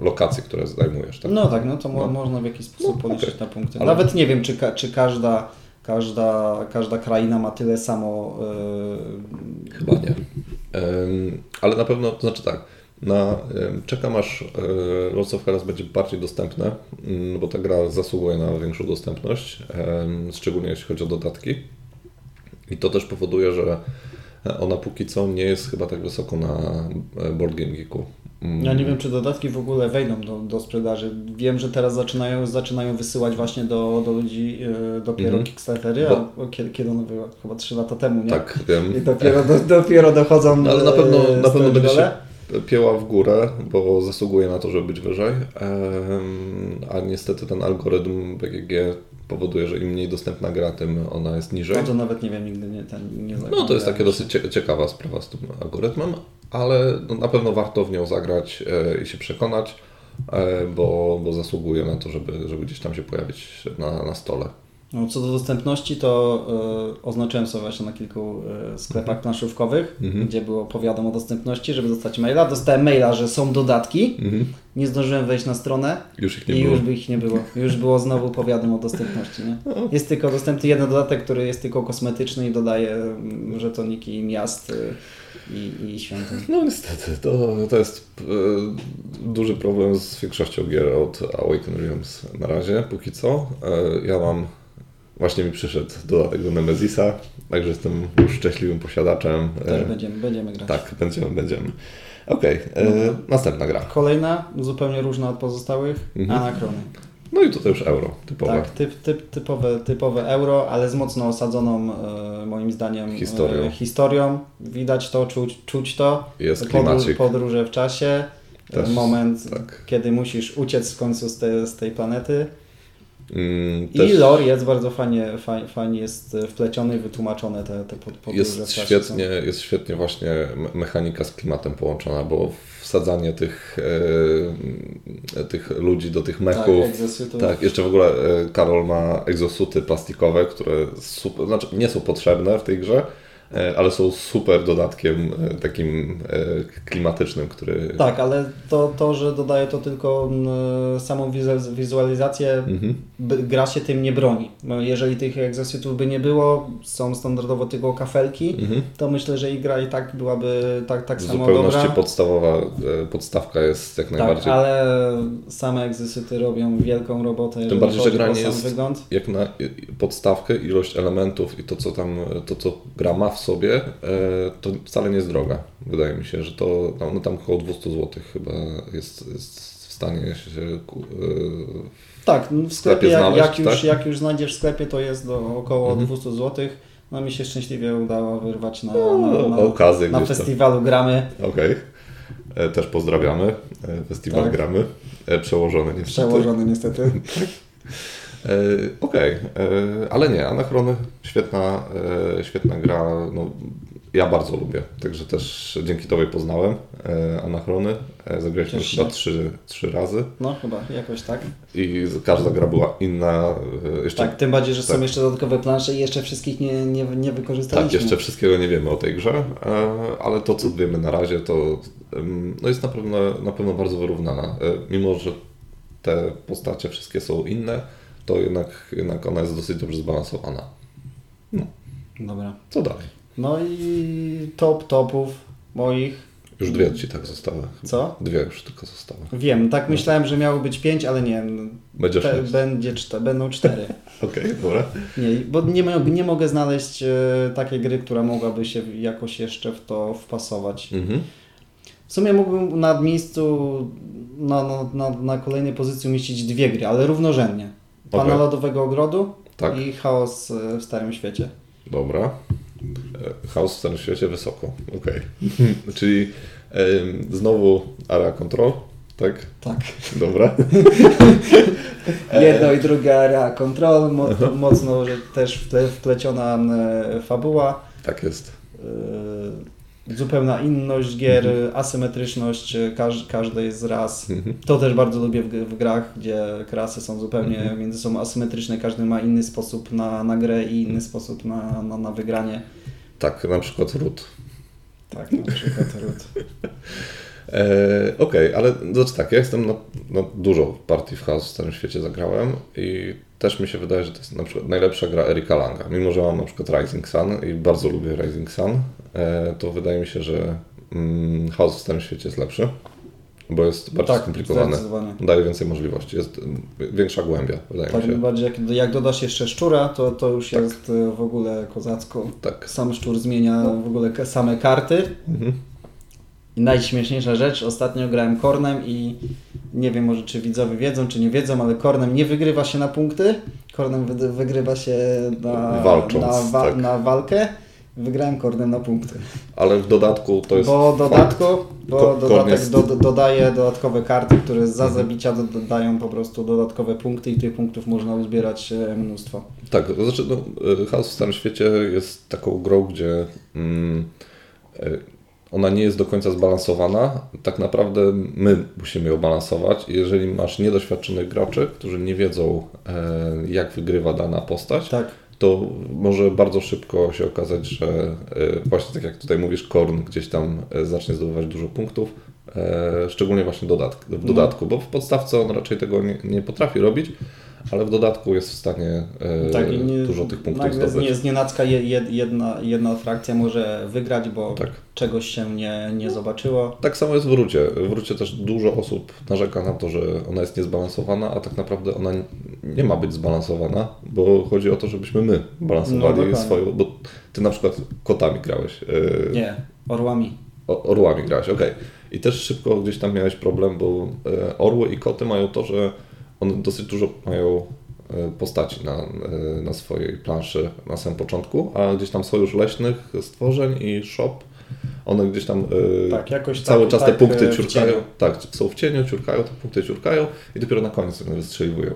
lokacji, które zajmujesz. Tak? No tak, no to No. można w jakiś sposób No, policzyć okej. na punkty. Ale- Nawet nie wiem, czy, ka- czy każda, każda, każda kraina ma tyle samo. Yy... Chyba nie. Ale na pewno, to znaczy tak, na, czekam aż e, Lords of Hellas będzie bardziej dostępne, mm, bo ta gra zasługuje na większą dostępność, szczególnie jeśli chodzi o dodatki. I to też powoduje, że ona póki co nie jest chyba tak wysoko na e, Board Game Geeku. Mm, Ja nie wiem, czy dodatki w ogóle wejdą do, do sprzedaży. Wiem, że teraz zaczynają, zaczynają wysyłać właśnie do, do ludzi yy, dopiero Mhm. Kickstartery, Bo- a kiedy, kiedy one były? Chyba 3 lata temu, nie? Tak, wiem. I dopiero, do, dopiero dochodzą. No, ale na pewno, e, na pewno będzie się pieła w górę, bo zasługuje na to, żeby być wyżej. A niestety ten algorytm BGG powoduje, że im mniej dostępna gra, tym ona jest niżej. No to nawet nie wiem, nigdy nie, ten, nie No to jest takie zaglądałem dosyć cie- ciekawa sprawa z tym algorytmem, ale no, na pewno warto w nią zagrać e, i się przekonać, e, bo, bo zasługuje na to, żeby, żeby gdzieś tam się pojawić na, na stole. No, co do dostępności, to y, oznaczyłem sobie właśnie na kilku y, sklepach planszówkowych, Mhm. gdzie było powiadom o dostępności, żeby dostać maila. Dostałem maila, że są dodatki. Mhm. Nie zdążyłem wejść na stronę Już ich nie i było. już by ich nie było. Już było znowu powiadom o dostępności. Nie? No. Jest tylko dostępny jeden dodatek, który jest tylko kosmetyczny i dodaje żetoniki miast y, i, i świątyń. No niestety, to, to jest e, duży problem z większością gier od Awaken Realms na razie, póki co. E, ja mam, właśnie mi przyszedł dodatek do Nemezisa, także jestem już szczęśliwym posiadaczem. E, Też będziemy, będziemy grać. tak, będziemy, będziemy. Okej, e, Dobra. następna gra. Kolejna, zupełnie różna od pozostałych, Mhm. Anakrony. No i tutaj już euro, typowe. Tak, typ, typ, typowe, typowe euro, ale z mocno osadzoną e, moim zdaniem Historią. E, historią. Widać to, czuć, czuć to. Jest Podróż, podróże w czasie. Też, moment, tak. kiedy musisz uciec w końcu z, te, z tej planety. Mm, I też lore jest bardzo fajnie, fajnie, jest e, wpleciony i wytłumaczone te, te pod- podróże jest świetnie, jest świetnie właśnie me- mechanika z klimatem połączona, bo wsadzanie tych, e, tych ludzi do tych. Tak, mechów, egzosytów. Tak, jeszcze w ogóle e, Karol ma egzosuty plastikowe, które super, znaczy nie są potrzebne w tej grze, ale są super dodatkiem e, takim e, klimatycznym, który... Tak, ale to, to że dodaje to tylko samą wizualizację, mhm. gra się tym nie broni. No, jeżeli tych egzosytów by nie było, są standardowo tylko kafelki, mhm. to myślę, że i gra i tak byłaby tak, tak samo dobra. W zupełności podstawowa podstawka jest jak tak, najbardziej... Tak, ale same egzosyty robią wielką robotę. Tym bardziej, że gra nie jest wygląd. jak na podstawkę, ilość elementów i to, co tam, to, co gra ma w sobie, e, to wcale nie jest droga. Wydaje mi się, że to no, no tam około 200 zł chyba jest, jest w stanie się e, tak, w sklepie, znaleźć, jak, już, tak? jak już znajdziesz w sklepie, to jest do około mhm. 200 zł. No mi się szczęśliwie udało wyrwać na, no, na, na, okazję, na festiwalu Gramy. Okej. Okay. Też pozdrawiamy. Festiwal tak. Gramy. Przełożony niestety. Przełożony niestety. E, okej, okay. E, ale nie, Anachrony, świetna, e, świetna gra, no, ja bardzo lubię, także też dzięki Tobie poznałem Anachrony, zagraliśmy chyba trzy, trzy razy. No chyba, jakoś tak. I każda gra była inna. Jeszcze, tak, tym bardziej, że tak. są jeszcze dodatkowe plansze i jeszcze wszystkich nie, nie, nie wykorzystaliśmy. Tak, jeszcze wszystkiego nie wiemy o tej grze, ale to co wiemy na razie to no jest na pewno, na pewno bardzo wyrównana, mimo że te postacie wszystkie są inne, to jednak, jednak ona jest dosyć dobrze zbalansowana. No. Dobra. Co dalej? No i top topów moich. Już dwie Ci tak zostały. Co? Dwie już tylko zostały. Wiem, tak no. myślałem, że miało być pięć, ale nie. Będzie te, będzie czte, Będą cztery. Okej, okay, dobra. Nie, bo nie, nie mogę znaleźć e, takiej gry, która mogłaby się jakoś jeszcze w to wpasować. Mhm. W sumie mógłbym na miejscu, na, na, na, na kolejnej pozycji umieścić dwie gry, ale równorzędnie. Pana okay. Lodowego Ogrodu tak. i Chaos e, w Starym Świecie. Dobra. E, chaos w Starym Świecie wysoko. Okej. Okay. Czyli e, znowu area control, tak? Tak. Dobra. Jedno i drugie area control, mocno, mocno też wpleciona fabuła. Tak jest zupełna inność gier, mhm. asymetryczność e, każ każdej z ras. Mhm. To też bardzo lubię w, w, grach, gdzie klasy są zupełnie mhm. między sobą asymetryczne, każdy ma inny sposób na, na grę i inny sposób na, na, na wygranie. Tak, na przykład ród. Tak, na przykład ród. E, Okej, okay, ale znaczy tak, ja jestem na, na dużo partii w Chaos w całym świecie zagrałem i też mi się wydaje, że to jest na przykład najlepsza gra Erika Langa. Mimo, że mam na przykład Rising Sun i bardzo lubię Rising Sun, e, to wydaje mi się, że mm, Chaos w całym świecie jest lepszy, bo jest bardziej tak, skomplikowany. Daje więcej możliwości, jest większa głębia, wydaje tak, mi się. Bardziej jak, jak dodasz jeszcze szczura, to, to już tak. jest e, w ogóle kozacko. Tak. Sam szczur zmienia no. w ogóle same karty. Mhm. I najśmieszniejsza rzecz, ostatnio grałem Kornem i nie wiem może czy widzowie wiedzą, czy nie wiedzą, ale Kornem nie wygrywa się na punkty. Kornem wygrywa się na, Walcząc, na, wa tak. na walkę. Wygrałem Kornem na punkty. Ale w dodatku to jest. Bo dodatku, bo Ko dodatek jest... do, dodaje dodatkowe karty, które za mhm. zabicia dodają po prostu dodatkowe punkty i tych punktów można uzbierać e, mnóstwo. Tak, to znaczy no, e, Chaos w Starym Świecie jest taką grą, gdzie mm, e, ona nie jest do końca zbalansowana. Tak naprawdę my musimy ją balansować. Jeżeli masz niedoświadczonych graczy, którzy nie wiedzą, e, jak wygrywa dana postać, tak. to może bardzo szybko się okazać, że e, właśnie tak jak tutaj mówisz, Korn gdzieś tam e, zacznie zdobywać dużo punktów, szczególnie właśnie w no. dodatku, bo w podstawce on raczej tego nie, nie potrafi robić ale w dodatku jest w stanie e, tak, nie, dużo tych punktów zdobyć. Nie, z nienacka jedna, jedna frakcja może wygrać, bo tak. czegoś się nie, nie zobaczyło. Tak samo jest w Rucie. W Rucie też dużo osób narzeka na to, że ona jest niezbalansowana, a tak naprawdę ona nie ma być zbalansowana, bo chodzi o to, żebyśmy my balansowali no, swoją... Bo ty na przykład kotami grałeś. E, nie, orłami. O, orłami grałeś, okej. Okay. I też szybko gdzieś tam miałeś problem, bo e, orły i koty mają to, że one dosyć dużo mają e, postaci na, e, na swojej planszy na samym początku, a gdzieś tam sojusz leśnych stworzeń i shop, one gdzieś tam e, tak, jakoś cały tak, czas tak te punkty ciurkają. cieniu. Tak, są w cieniu, ciurkają, te punkty ciurkają i dopiero na końcu one wystrzeliwują.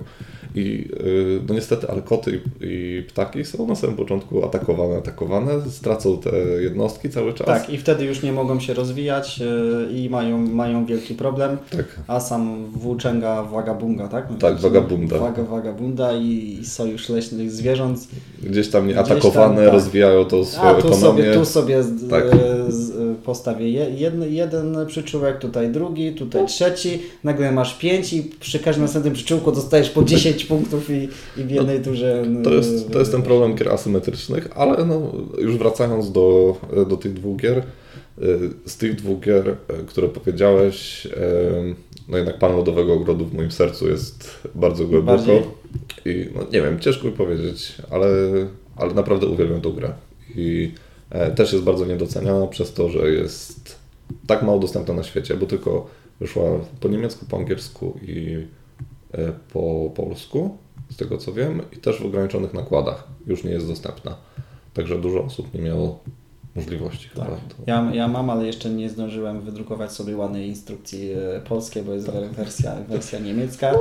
I y, no niestety, ale koty i, ptaki są na samym początku atakowane, atakowane, stracą te jednostki cały czas. Tak, i wtedy już nie mogą się rozwijać yy, i mają, mają wielki problem. Tak. A sam włóczęga Wagabunga, tak? Tak, Wagabunda. Waga, Wagabunda i sojusz leśnych zwierząt. Gdzieś tam Gdzieś nieatakowane, tam, tak. rozwijają tą swoją A tu ekonomię. sobie, tu sobie Tak. z, postawię je- jeden, jeden przyczółek, tutaj drugi, No. tutaj trzeci, nagle masz pięć i przy każdym następnym przyczółku dostajesz po 10 punktów i, i w jednej turze... No, To jest, to jest ten problem gier asymetrycznych, ale no, już wracając do, do tych dwóch gier, y, z tych dwóch gier, y, które powiedziałeś, no jednak Pan Lodowego Ogrodu w moim sercu jest bardzo głęboko Bardziej? i no, nie wiem, ciężko mi powiedzieć, ale, ale naprawdę uwielbiam tą grę i e, też jest bardzo niedoceniana przez to, że jest tak mało dostępna na świecie, bo tylko wyszła po niemiecku, po angielsku i e, po polsku, z tego co wiem, i też w ograniczonych nakładach już nie jest dostępna. Także dużo osób nie miało możliwości Tak. chyba. Ja, ja mam, ale jeszcze nie zdążyłem wydrukować sobie ładnej instrukcji e, polskiej, bo jest Tak. wersja, wersja niemiecka.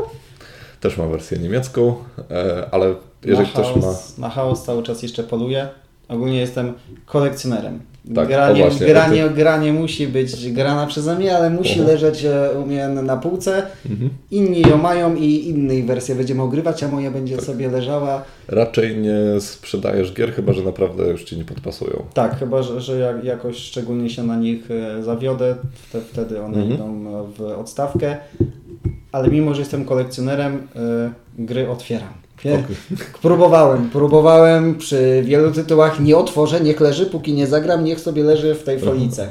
Też ma wersję niemiecką, e, ale jeżeli na ktoś ma... chaos, Na chaos cały czas jeszcze poluję. Ogólnie jestem kolekcjonerem. Tak, gra, o nie, właśnie, gra, o ty- nie, gra nie musi być grana przeze mnie, ale musi Oho. leżeć e, u mnie na półce. Mhm. Inni ją mają i innej wersję będziemy ogrywać, a moja będzie Tak. sobie leżała. Raczej nie sprzedajesz gier, chyba że naprawdę już Ci nie podpasują. Tak, chyba, że, że jak, jakoś szczególnie się na nich e, zawiodę, te, wtedy one Mhm. idą e, w odstawkę. Ale mimo, że jestem kolekcjonerem, gry otwieram. Próbowałem, próbowałem przy wielu tytułach, nie otworzę, niech leży, póki nie zagram, niech sobie leży w tej folice.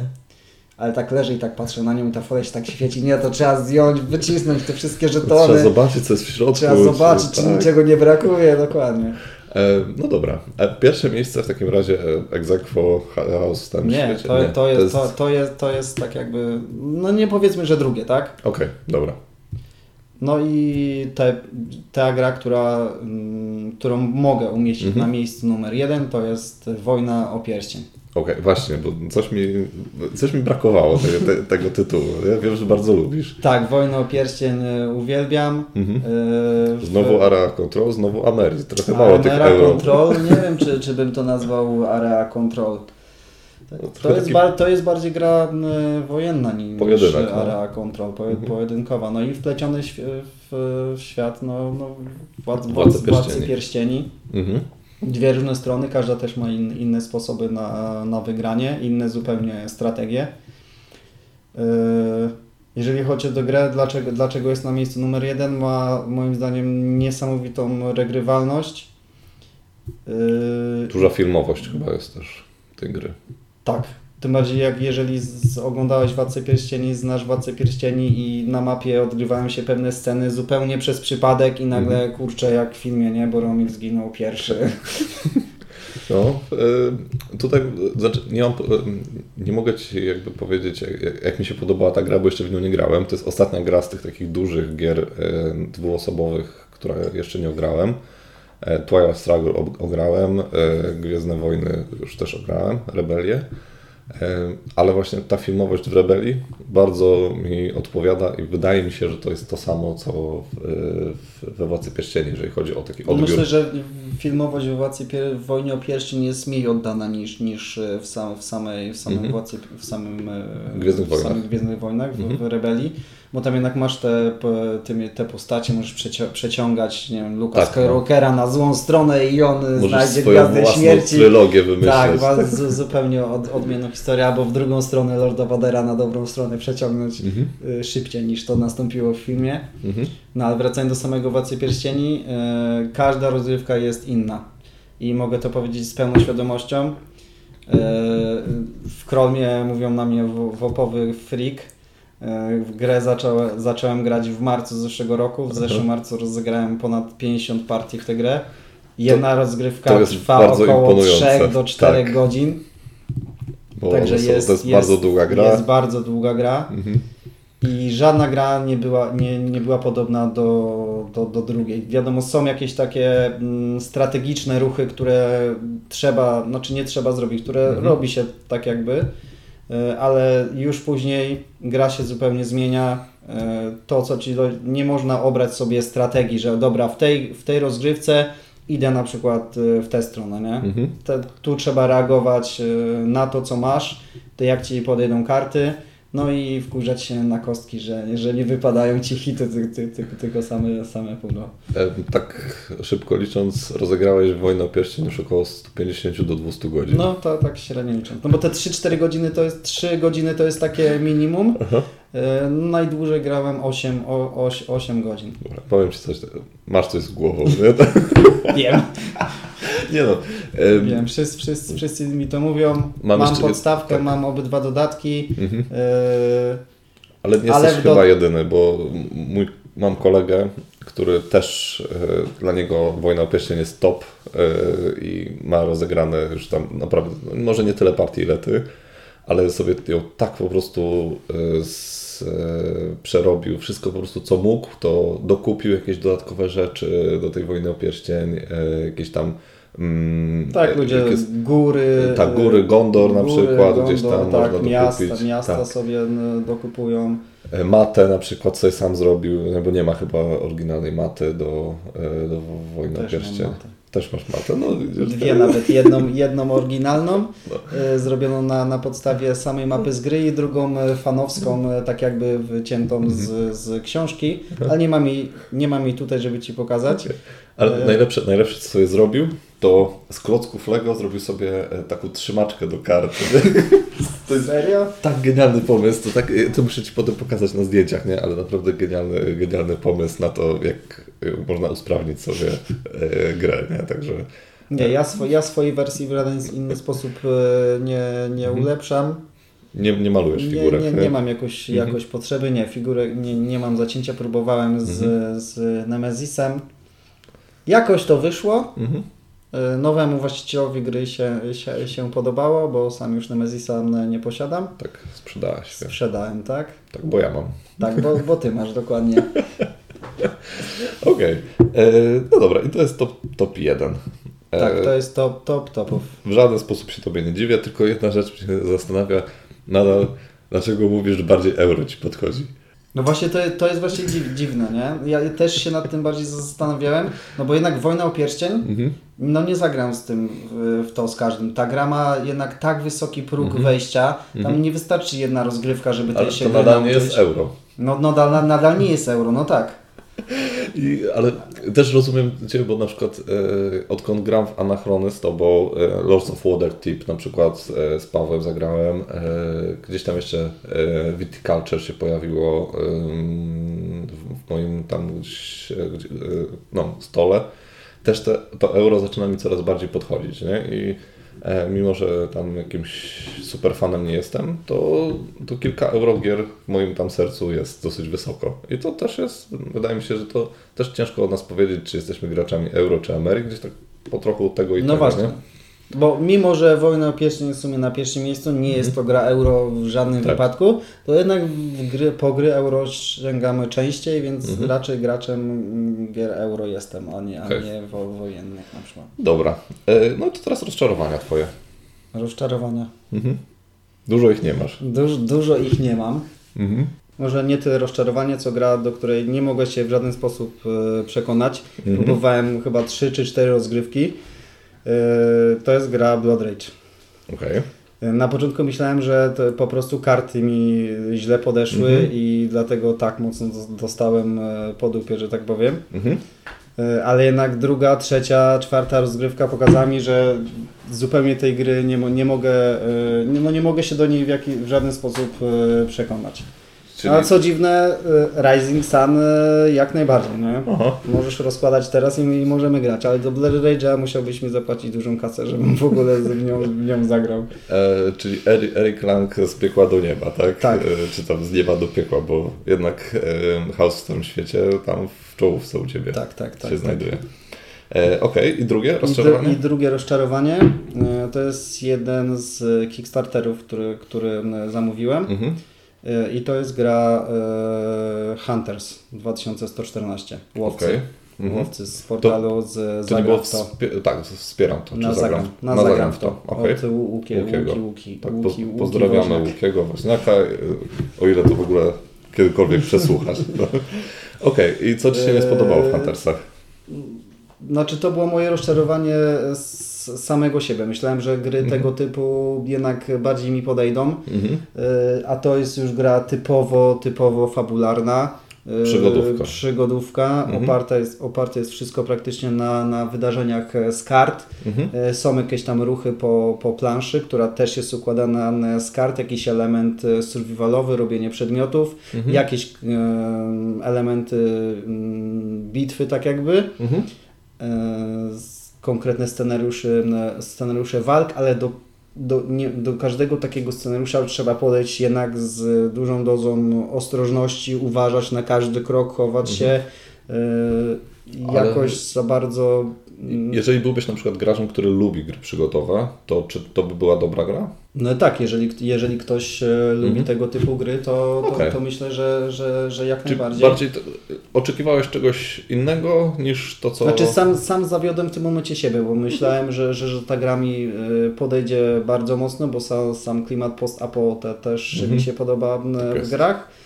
Ale tak leży i tak patrzę na nią i ta folia się tak świeci, nie, to trzeba zdjąć, wycisnąć te wszystkie Trzeba żetony. zobaczyć, co jest w środku. Trzeba zobaczyć, czy tak. niczego nie brakuje, dokładnie. E, no dobra. E, pierwsze miejsce w takim razie e, Exequo House w tym Nie, świecie. to, to, jest, to, to, jest, to jest tak jakby, no nie powiedzmy, że drugie, tak? Okej, dobra. No i te, ta gra, która, mm, którą mogę umieścić Mhm. na miejscu numer jeden, to jest Wojna o Pierścień. Okej, właśnie, bo coś mi, coś mi brakowało te, te, tego tytułu. Ja wiem, że bardzo lubisz. Tak, Wojnę o Pierścień y, uwielbiam. Mhm. W- Znowu Area Control, znowu Ameri. Trochę mało tych Area euro. Control, nie wiem czy, czy bym to nazwał Area Control. No, To jest, taki- to jest bardziej gra wojenna ni- niż Pojedynek, no. Area Control, po, Mhm. pojedynkowa. No i wpleciony w, świat no, no, władz, Władcy Pierścieni. pierścieni. Mhm. Dwie różne strony, każda też ma in, inne sposoby na, na wygranie, inne zupełnie strategie. Yy, Jeżeli chodzi o grę, dlaczego, dlaczego jest na miejscu numer jeden, ma moim zdaniem niesamowitą regrywalność. Yy, Duża filmowość chyba jest też tej gry. Tak. Tym bardziej jak jeżeli z, oglądałeś Władcę Pierścieni, znasz Władcę Pierścieni i na mapie odgrywają się pewne sceny zupełnie przez przypadek i nagle kurczę jak w filmie, nie? Boromir zginął pierwszy. No, y, tutaj znaczy, nie, mam, y, nie mogę Ci jakby powiedzieć, jak, jak mi się podobała ta gra, bo jeszcze w nią nie grałem. To jest ostatnia gra z tych takich dużych gier y, dwuosobowych, które jeszcze nie ograłem. E, Twilight Struggle og- ograłem, e, Gwiezdne Wojny już też ograłem, Rebelię. E, Ale właśnie ta filmowość w Rebelii bardzo mi odpowiada i wydaje mi się, że to jest to samo, co we Władcy Pierścieni, jeżeli chodzi o taki odbiór. Myślę, że filmowość w, Władcy Pier- w Wojnie o Pierścień jest mniej oddana niż, niż w, sam, w samej w samym Mhm. Władcy, w samym Gwiezdnych w Wojnach. samych Gwiezdnych Wojnach, w, Mhm. w Rebelii, bo tam jednak masz te, te postacie, możesz przeci- przeciągać, nie wiem, Luka Tak, no. Skywalkera na złą stronę i on Możesz znajdzie swoją Gwiazdę Śmierci. trylogię wymyśleć. Tak, z, zupełnie od, odmienną historię, albo w drugą stronę Lorda Vadera na dobrą stronę przeciągnąć Mhm. e, szybciej niż to nastąpiło w filmie. Mhm. No ale wracając do samego Władcy Pierścieni, e, każda rozgrywka jest inna. I mogę to powiedzieć z pełną świadomością. E, w Kromie mówią na mnie w- wopowy freak. E, w grę zacząłem, zacząłem grać w marcu zeszłego roku. W zeszłym marcu rozegrałem ponad 50 partii w tę grę. Jedna rozgrywka to jest trwa około imponujące. 3 do 4 Tak. godzin. Bo Także są, jest, to jest, bardzo długa gra. Jest bardzo długa gra. Mhm. I żadna gra nie była, nie, nie była podobna do, do, do drugiej. Wiadomo, są jakieś takie mm, strategiczne ruchy, które trzeba, znaczy nie trzeba zrobić, które Mhm. robi się tak jakby, ale już później gra się zupełnie zmienia. E, To, co ci nie można obrać sobie strategii, że dobra, w tej, w tej rozgrywce idę na przykład e, w tę stronę, nie? Mhm. Te, tu trzeba reagować e, na to, co masz, to jak ci podejdą karty, no i wkurzać się na kostki, że jeżeli wypadają ci hity, ty, ty, ty, tylko same, same pudło. E, Tak szybko licząc, rozegrałeś Wojnę o Pierścień już około 150 do 200 godzin. No to tak średnio licząc. No bo te 3-4 godziny to jest 3 godziny to jest takie minimum. Aha. E, najdłużej grałem 8, o, oś- 8 godzin. Dobra, powiem Ci coś, masz coś z głową, nie? Wiem. Nie no. Wiem, wszyscy, wszyscy, wszyscy mi to mówią. Mam Mam, podstawkę, tak. mam obydwa dodatki. Mhm. E, Ale nie Ale jesteś w do- chyba jedyny, bo mój, mam kolegę, który też, e, dla niego Wojna o Pierścień jest top e, i ma rozegrane już tam naprawdę, może nie tyle partii, ile ty, ale sobie ją tak po prostu z, przerobił, wszystko po prostu co mógł, to dokupił jakieś dodatkowe rzeczy do tej Wojny o Pierścień, jakieś tam mm, tak, ludzie, jakieś- góry. tak, góry, Gondor na góry, przykład, gdzieś tam tak, można miasta, dokupić. miasta Tak. sobie dokupują. E, Matę na przykład sobie sam zrobił, no bo nie ma chyba oryginalnej maty do, e, do Wojny Też. Też masz matę? No, Dwie nawet, jedną, jedną oryginalną, No. e, zrobioną na, na podstawie samej mapy z gry i drugą e, fanowską, e, tak jakby wyciętą Mhm. z, z książki, ale nie mam, jej, nie mam jej tutaj, żeby Ci pokazać. Ale E, najlepsze, najlepsze, co sobie zrobił, to z klocków Lego zrobił sobie e, taką trzymaczkę do karty. To jest Serio? tak genialny pomysł, to, tak, to muszę Ci potem pokazać na zdjęciach, nie? ale naprawdę genialny, genialny pomysł na to, jak e, można usprawnić sobie e, grę. Nie? Także Nie, ja, swo, ja swojej wersji w żaden inny sposób e, nie, nie Mhm. ulepszam. nie, nie malujesz Nie, figurek. nie, nie mam jakoś, Mhm. jakoś potrzeby, nie, figurek nie, nie mam zacięcia, próbowałem z, Mhm. z Nemezisem. Jakoś to wyszło. Mhm. E, Nowemu właścicielowi gry się, się, się podobało, bo sam już Nemezisa nie posiadam. Tak, sprzedałaś się. Sprzedałem, tak? Tak, bo ja mam. Tak, bo, bo ty masz dokładnie. Okej. E, No dobra, i to jest top, top 1. E, Tak, to jest top, top, topów. W żaden sposób się Tobie nie dziwię, tylko jedna rzecz mnie zastanawia nadal, dlaczego mówisz, że bardziej euro Ci podchodzi. No właśnie to, to jest właśnie dziw, dziwne, nie? Ja też się nad tym bardziej zastanawiałem, no bo jednak Wojna o Pierścień, Mhm. no nie zagram z tym w, w to z każdym. Ta gra ma jednak tak wysoki próg Mhm. wejścia, tam Mhm. nie wystarczy jedna rozgrywka, żeby tej się to nadal nie jest euro. No nadal, nadal nie jest euro, no tak. I, ale też rozumiem Cię, bo na przykład e, odkąd gram w Anachrony z Tobą, e, Lords of Waterdeep na przykład e, z Pawłem zagrałem, e, gdzieś tam jeszcze e, Viticulture się pojawiło e, w, w moim tam gdzieś, e, e, no, stole. Też te, to euro zaczyna mi coraz bardziej podchodzić, nie? I mimo, że tam jakimś super fanem nie jestem, to, to kilka eurogier w moim tam sercu jest dosyć wysoko. I to też jest, wydaje mi się, że to też ciężko od nas powiedzieć, czy jesteśmy graczami euro czy Ameryki, gdzieś tak po trochu tego i No tego, właśnie. nie? Bo mimo, że Wojna o Pierścień jest w sumie na pierwszym miejscu, nie jest to gra euro w żadnym Tak. wypadku, to jednak gry, po gry euro sięgamy częściej, więc Mhm. raczej graczem gier euro jestem, a nie, a nie wo, wojennych na przykład. Dobra. E, no to teraz rozczarowania Twoje. Rozczarowania. Mhm. Dużo ich nie masz. Duż, dużo ich nie mam. Mhm. Może nie tyle rozczarowanie, co gra, do której nie mogę się w żaden sposób e, przekonać. Mhm. Próbowałem chyba 3 czy 4 rozgrywki. E, to jest gra Blood Rage. Okej. Na początku myślałem, że po prostu karty mi źle podeszły Mhm. i dlatego tak mocno dos- dostałem e, po dupie, że tak powiem. Mhm. E, Ale jednak druga, trzecia, czwarta rozgrywka pokazała mi, że zupełnie tej gry nie, nie, mogę, no nie mogę się do niej w, jaki, w żaden sposób przekonać. Czyli... A co dziwne, e, Rising Sun e, jak najbardziej, nie? Aha. Możesz rozkładać teraz i, i możemy grać, ale do Blood Rage'a musiałbyś mi zapłacić dużą kasę, żebym w ogóle z nią, w nią zagrał. E, czyli Eri- Eric Lang z piekła do nieba, tak? Tak. E, czy tam z nieba do piekła, bo jednak e, chaos w tym świecie tam w czołówce u Ciebie Tak, tak, tak. się tak. znajduje. E, Okej, i drugie I, dru- rozczarowanie? I drugie rozczarowanie e, to jest jeden z Kickstarterów, który, który e, zamówiłem. Mhm. E, I to jest gra e, Hunters 2114. Łowcy. Okej. mhm. Łowcy z portalu z to Zagram w to. Tak, wspieram to. Na zagram, na, na zagram w to. Okay. Od Łukie, Łukiego. Łuki, Łuki, tak, Łuki, po, pozdrawiamy Łuki Łukiego Woźniaka, o ile to w ogóle kiedykolwiek przesłuchasz. Okej, okay. i co Ci się nie spodobało w Huntersach? Znaczy to było moje rozczarowanie z samego siebie. Myślałem, że gry mhm. tego typu jednak bardziej mi podejdą, mhm. Eee, a to jest już gra typowo, typowo fabularna Yy, przygodówka. Przygodówka. Mhm. Oparta jest, oparte jest wszystko praktycznie na, na wydarzeniach z kart. Mhm. Yy, są jakieś tam ruchy po, po planszy, która też jest układana z kart, jakiś element survivalowy, robienie przedmiotów, mhm. jakieś elementy mm, bitwy tak jakby. Konkretne scenariusze, scenariusze walk, ale do do, nie, do każdego takiego scenariusza trzeba podejść jednak z dużą dozą ostrożności, uważać na każdy krok, chować mhm. się. Yy, jakoś za bardzo. Jeżeli byłbyś na przykład graczem, który lubi gry przygotowe, to czy to by była dobra gra? No tak, jeżeli, jeżeli ktoś e, lubi mm -hmm. tego typu gry, to, to, okay. to, myślę, że, że, że jak Czyli najbardziej. Bardziej oczekiwałeś czegoś innego niż to, co. Znaczy, sam, sam zawiodłem w tym momencie siebie, bo myślałem, że, że, że ta gra mi e, podejdzie bardzo mocno, bo sam, sam klimat post-apo te, też mm -hmm. mi się podoba w tak grach.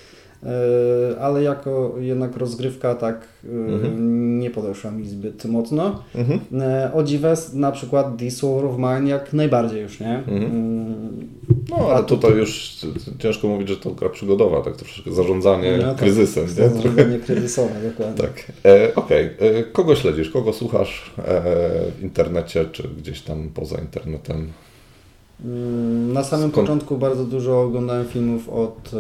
E, ale jako jednak rozgrywka tak e, mhm. nie podeszła mi zbyt mocno. Mhm. E, o dziwę na przykład This War of Mine jak najbardziej już, nie? Mhm. No, ale tutaj już ciężko mówić, że to gra przygodowa, tak troszeczkę zarządzanie no, tak, kryzysem, nie? Zarządzanie kryzysowe, dokładnie. Tak. E, Okej, okay. kogo śledzisz, kogo słuchasz e, w internecie, czy gdzieś tam poza internetem? Mm, na samym Skąd? początku bardzo dużo oglądałem filmów od e,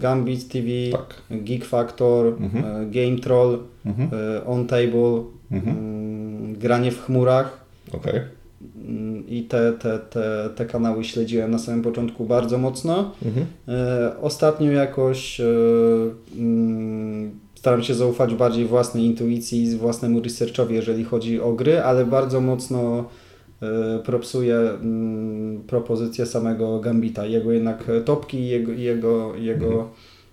Gambit TV, tak. Geek Factor, mhm. e, Game Troll, mhm. e, On Table, mhm. Mm, granie w chmurach. Okay. Mm, I te, te, te, te kanały śledziłem na samym początku bardzo mocno. Mhm. E, ostatnio jakoś mm, staram się zaufać bardziej własnej intuicji, własnemu researchowi, jeżeli chodzi o gry, ale bardzo mocno propsuje mm, propozycję samego Gambita. Jego jednak topki, jego, jego, jego mhm.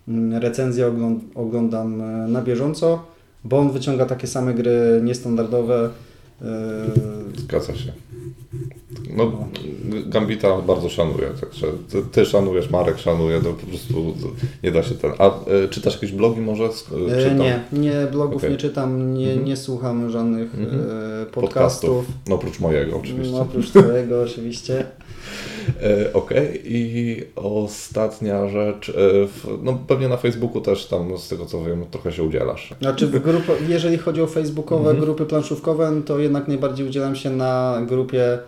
Mm, recenzje oglądam e, na bieżąco, bo on wyciąga takie same gry niestandardowe. E, Zgadza się. No, Gambita bardzo szanuję, także ty, ty szanujesz, Marek szanuje, to po prostu nie da się ten. A y, czytasz jakieś blogi może? Czytam? Nie, nie, blogów okay. nie czytam, nie, mhm. nie słucham żadnych mhm. podcastów. podcastów. No oprócz mojego oczywiście. No oprócz twojego oczywiście. Okej, okay. i ostatnia rzecz, no pewnie na Facebooku też tam, z tego co wiem, trochę się udzielasz. Znaczy, w grupo, jeżeli chodzi o facebookowe mhm. grupy planszówkowe, to jednak najbardziej udzielam się na grupie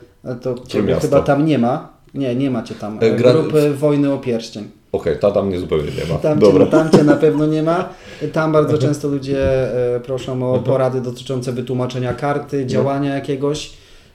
to Ciebie chyba tam nie ma. Nie, nie macie tam. E, gra... Grupy Wojny o Pierścień. Okej, okay, ta tam nie zupełnie nie ma. Tam. Cię, tam Cię na pewno nie ma. Tam bardzo często ludzie e, proszą o mhm. porady dotyczące wytłumaczenia karty, mhm. działania jakiegoś.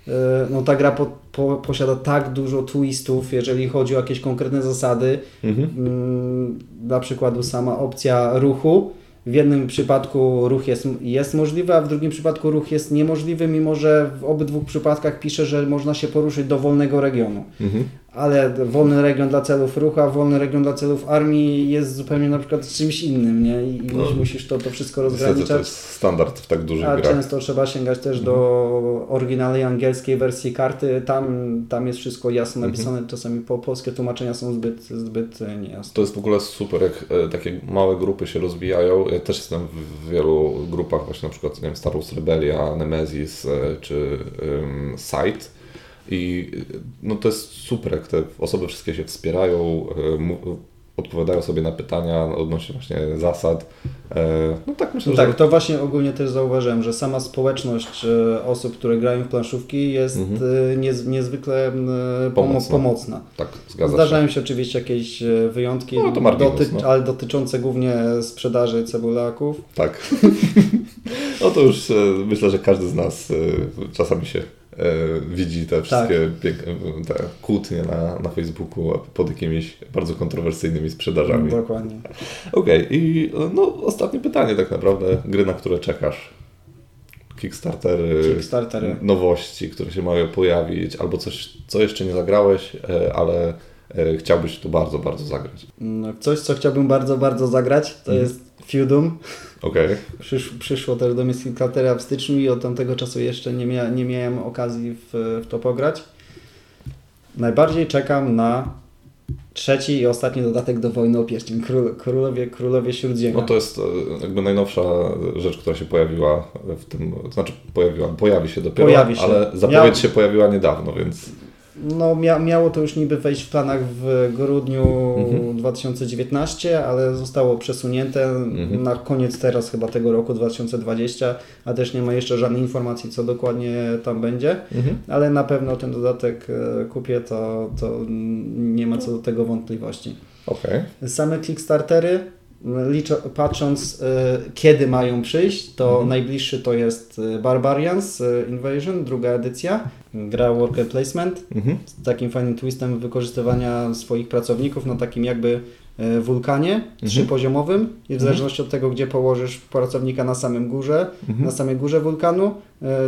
E, no ta gra po, po, posiada tak dużo twistów, jeżeli chodzi o jakieś konkretne zasady. Mhm. Mm, dla przykładu sama opcja ruchu w jednym przypadku ruch jest, jest możliwy, a w drugim przypadku ruch jest niemożliwy, mimo że w obydwu przypadkach pisze, że można się poruszyć do wolnego regionu. Mhm ale wolny region dla celów ruchu, a wolny region dla celów armii jest zupełnie na przykład czymś innym, nie? I no, musisz to, to wszystko rozgraniczać. To jest standard w tak dużych a grach. często trzeba sięgać też mhm. do oryginalnej angielskiej wersji karty. Tam, tam jest wszystko jasno mhm. napisane, mhm. czasami po polskie tłumaczenia są zbyt, zbyt niejasne. To jest w ogóle super, jak e, takie małe grupy się rozwijają. Ja też jestem w wielu grupach, właśnie na przykład nie wiem, Star Wars Rebellia, Nemesis e, czy um, Sight i no to jest super, jak te osoby wszystkie się wspierają, e, odpowiadają sobie na pytania odnośnie właśnie zasad. E, no tak myślę, no tak, że... to właśnie ogólnie też zauważyłem, że sama społeczność e, osób, które grają w planszówki jest mhm. niez, niezwykle pomocna. pomocna. Tak, zgadza Zdarzają się. się oczywiście jakieś wyjątki, no, marginus, doty no. ale dotyczące głównie sprzedaży cebulaków. Tak. no to już myślę, że każdy z nas czasami się widzi te wszystkie tak. te kłótnie na, na Facebooku pod jakimiś bardzo kontrowersyjnymi sprzedażami. Dokładnie. Okej, okay. i no, ostatnie pytanie tak naprawdę, gry, na które czekasz. Kickstartery, Kickstartery, nowości, które się mają pojawić, albo coś, co jeszcze nie zagrałeś, e, ale e, chciałbyś tu bardzo, bardzo zagrać. No, coś, co chciałbym bardzo, bardzo zagrać, to mm. jest Feudum. Okej. Przysz, przyszło też do mnie Skillcluttera w styczniu i od tamtego czasu jeszcze nie, mia, nie miałem okazji w, w to pograć. Najbardziej czekam na trzeci i ostatni dodatek do Wojny o Pierścień. Król, królowie, królowie Śródziemia. No to jest e, jakby najnowsza rzecz, która się pojawiła w tym, to znaczy pojawiła, pojawi się dopiero, Pojawi się. ale zapowiedź Ja- się pojawiła niedawno, więc No, mia, miało to już niby wejść w planach w grudniu Mhm. 2019, ale zostało przesunięte Mhm. na koniec teraz chyba tego roku 2020, a też nie ma jeszcze żadnej informacji, co dokładnie tam będzie. Ale na pewno ten dodatek e, kupię, to, to nie ma co do tego wątpliwości. okej. Same Kickstartery, liczo, patrząc e, kiedy mają przyjść, to Mhm. najbliższy to jest e, Barbarians e, Invasion, druga edycja, gra Worker Placement Mhm. z takim fajnym twistem wykorzystywania swoich pracowników na takim jakby wulkanie trzypoziomowym i w zależności od tego, gdzie położysz pracownika na samym górze, Mhm. na samej górze wulkanu,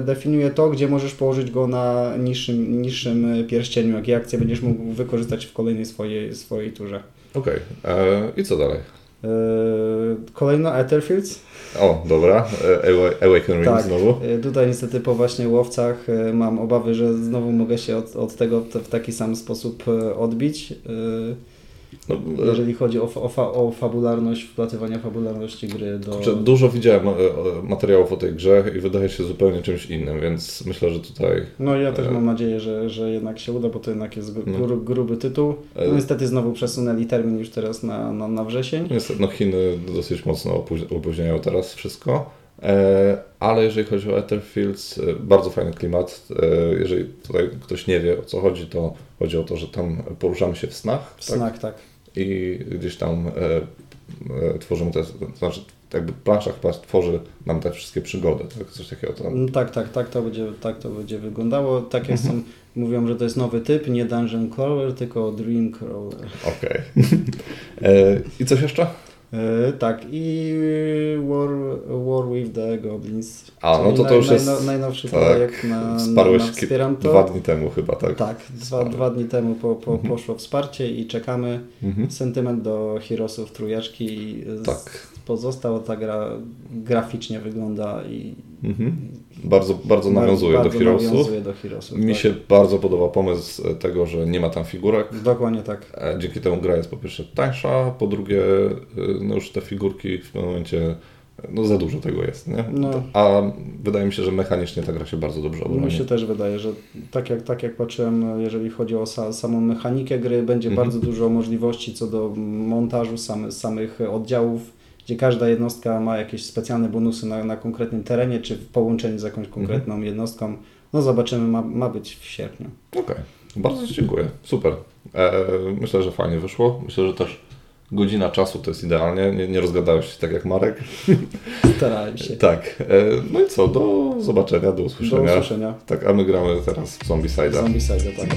definiuje to, gdzie możesz położyć go na niższym, niższym pierścieniu, jakie akcje będziesz mógł wykorzystać w kolejnej swojej, swojej turze. Okej. E, I co dalej? E, Kolejno Etherfields. O, dobra. E, Awa- Awaken Ring Tak. znowu. E, Tutaj niestety po właśnie łowcach e, mam obawy, że znowu mogę się od, od tego w, taki sam sposób e, odbić. No, Jeżeli chodzi o, o, fa- o fabularność, wplatywania fabularności gry do... Kurczę, dużo widziałem e, e, materiałów o tej grze i wydaje się zupełnie czymś innym, więc myślę, że tutaj No ja też e, mam nadzieję, że, że jednak się uda, bo to jednak jest gru, No. gru, gruby tytuł. No niestety znowu przesunęli termin już teraz na, na, na wrzesień. Niestety, no Chiny dosyć mocno opóź- opóźniają teraz wszystko, ale jeżeli chodzi o Etherfields, e, bardzo fajny klimat. E, jeżeli tutaj ktoś nie wie o co chodzi, to chodzi o to, że tam poruszamy się w snach W tak? snach, tak. i gdzieś tam e, e, tworzymy te, to znaczy jakby plansza chyba tworzy nam te wszystkie przygody, tak? coś takiego tam. Mm, Tak, tak, tak to będzie, tak to będzie wyglądało. Tak jak Mhm. są, mówią, że to jest nowy typ, nie Dungeon Crawler, tylko Dream Crawler. Okej. E, I coś jeszcze? E, tak, i War, War with the Goblins. A, no to to już jest- najno- najnowszy tak, projekt na, na, Wsparłeś na Wspieram to. dwa dni temu chyba, tak? Tak, dwa, dwa dni temu po, po, Mhm. poszło wsparcie i czekamy. Mhm. Sentyment do Heroesów trójeczki i z- Tak. pozostał, ta gra graficznie wygląda i Mhm. Bardzo, bardzo nawiązuje bardzo do Heroesów. nawiązuje do Heroesów, Mi tak. się bardzo podoba pomysł e, tego, że nie ma tam figurek. Dokładnie tak. E, Dzięki temu gra jest po pierwsze tańsza, po drugie e, no już te figurki w tym momencie no za dużo tego jest, nie? No. A wydaje mi się, że mechanicznie ta gra się bardzo dobrze obroni. Mi się też wydaje, że tak jak, tak jak patrzyłem, jeżeli chodzi o sa, samą mechanikę gry, będzie Mhm. bardzo dużo możliwości co do montażu samych oddziałów, gdzie każda jednostka ma jakieś specjalne bonusy na, na konkretnym terenie, czy w połączeniu z jakąś konkretną Mhm. jednostką. No zobaczymy, ma, ma być w sierpniu. Okej, bardzo Ci dziękuję. Super. E, myślę, że fajnie wyszło. Myślę, że też godzina czasu to jest idealnie. Nie, nie rozgadałeś się tak jak Marek. Starałem się. Tak. E, no i co? Do zobaczenia, do Do usłyszenia. usłyszenia. Tak, a my gramy teraz w Side, tak.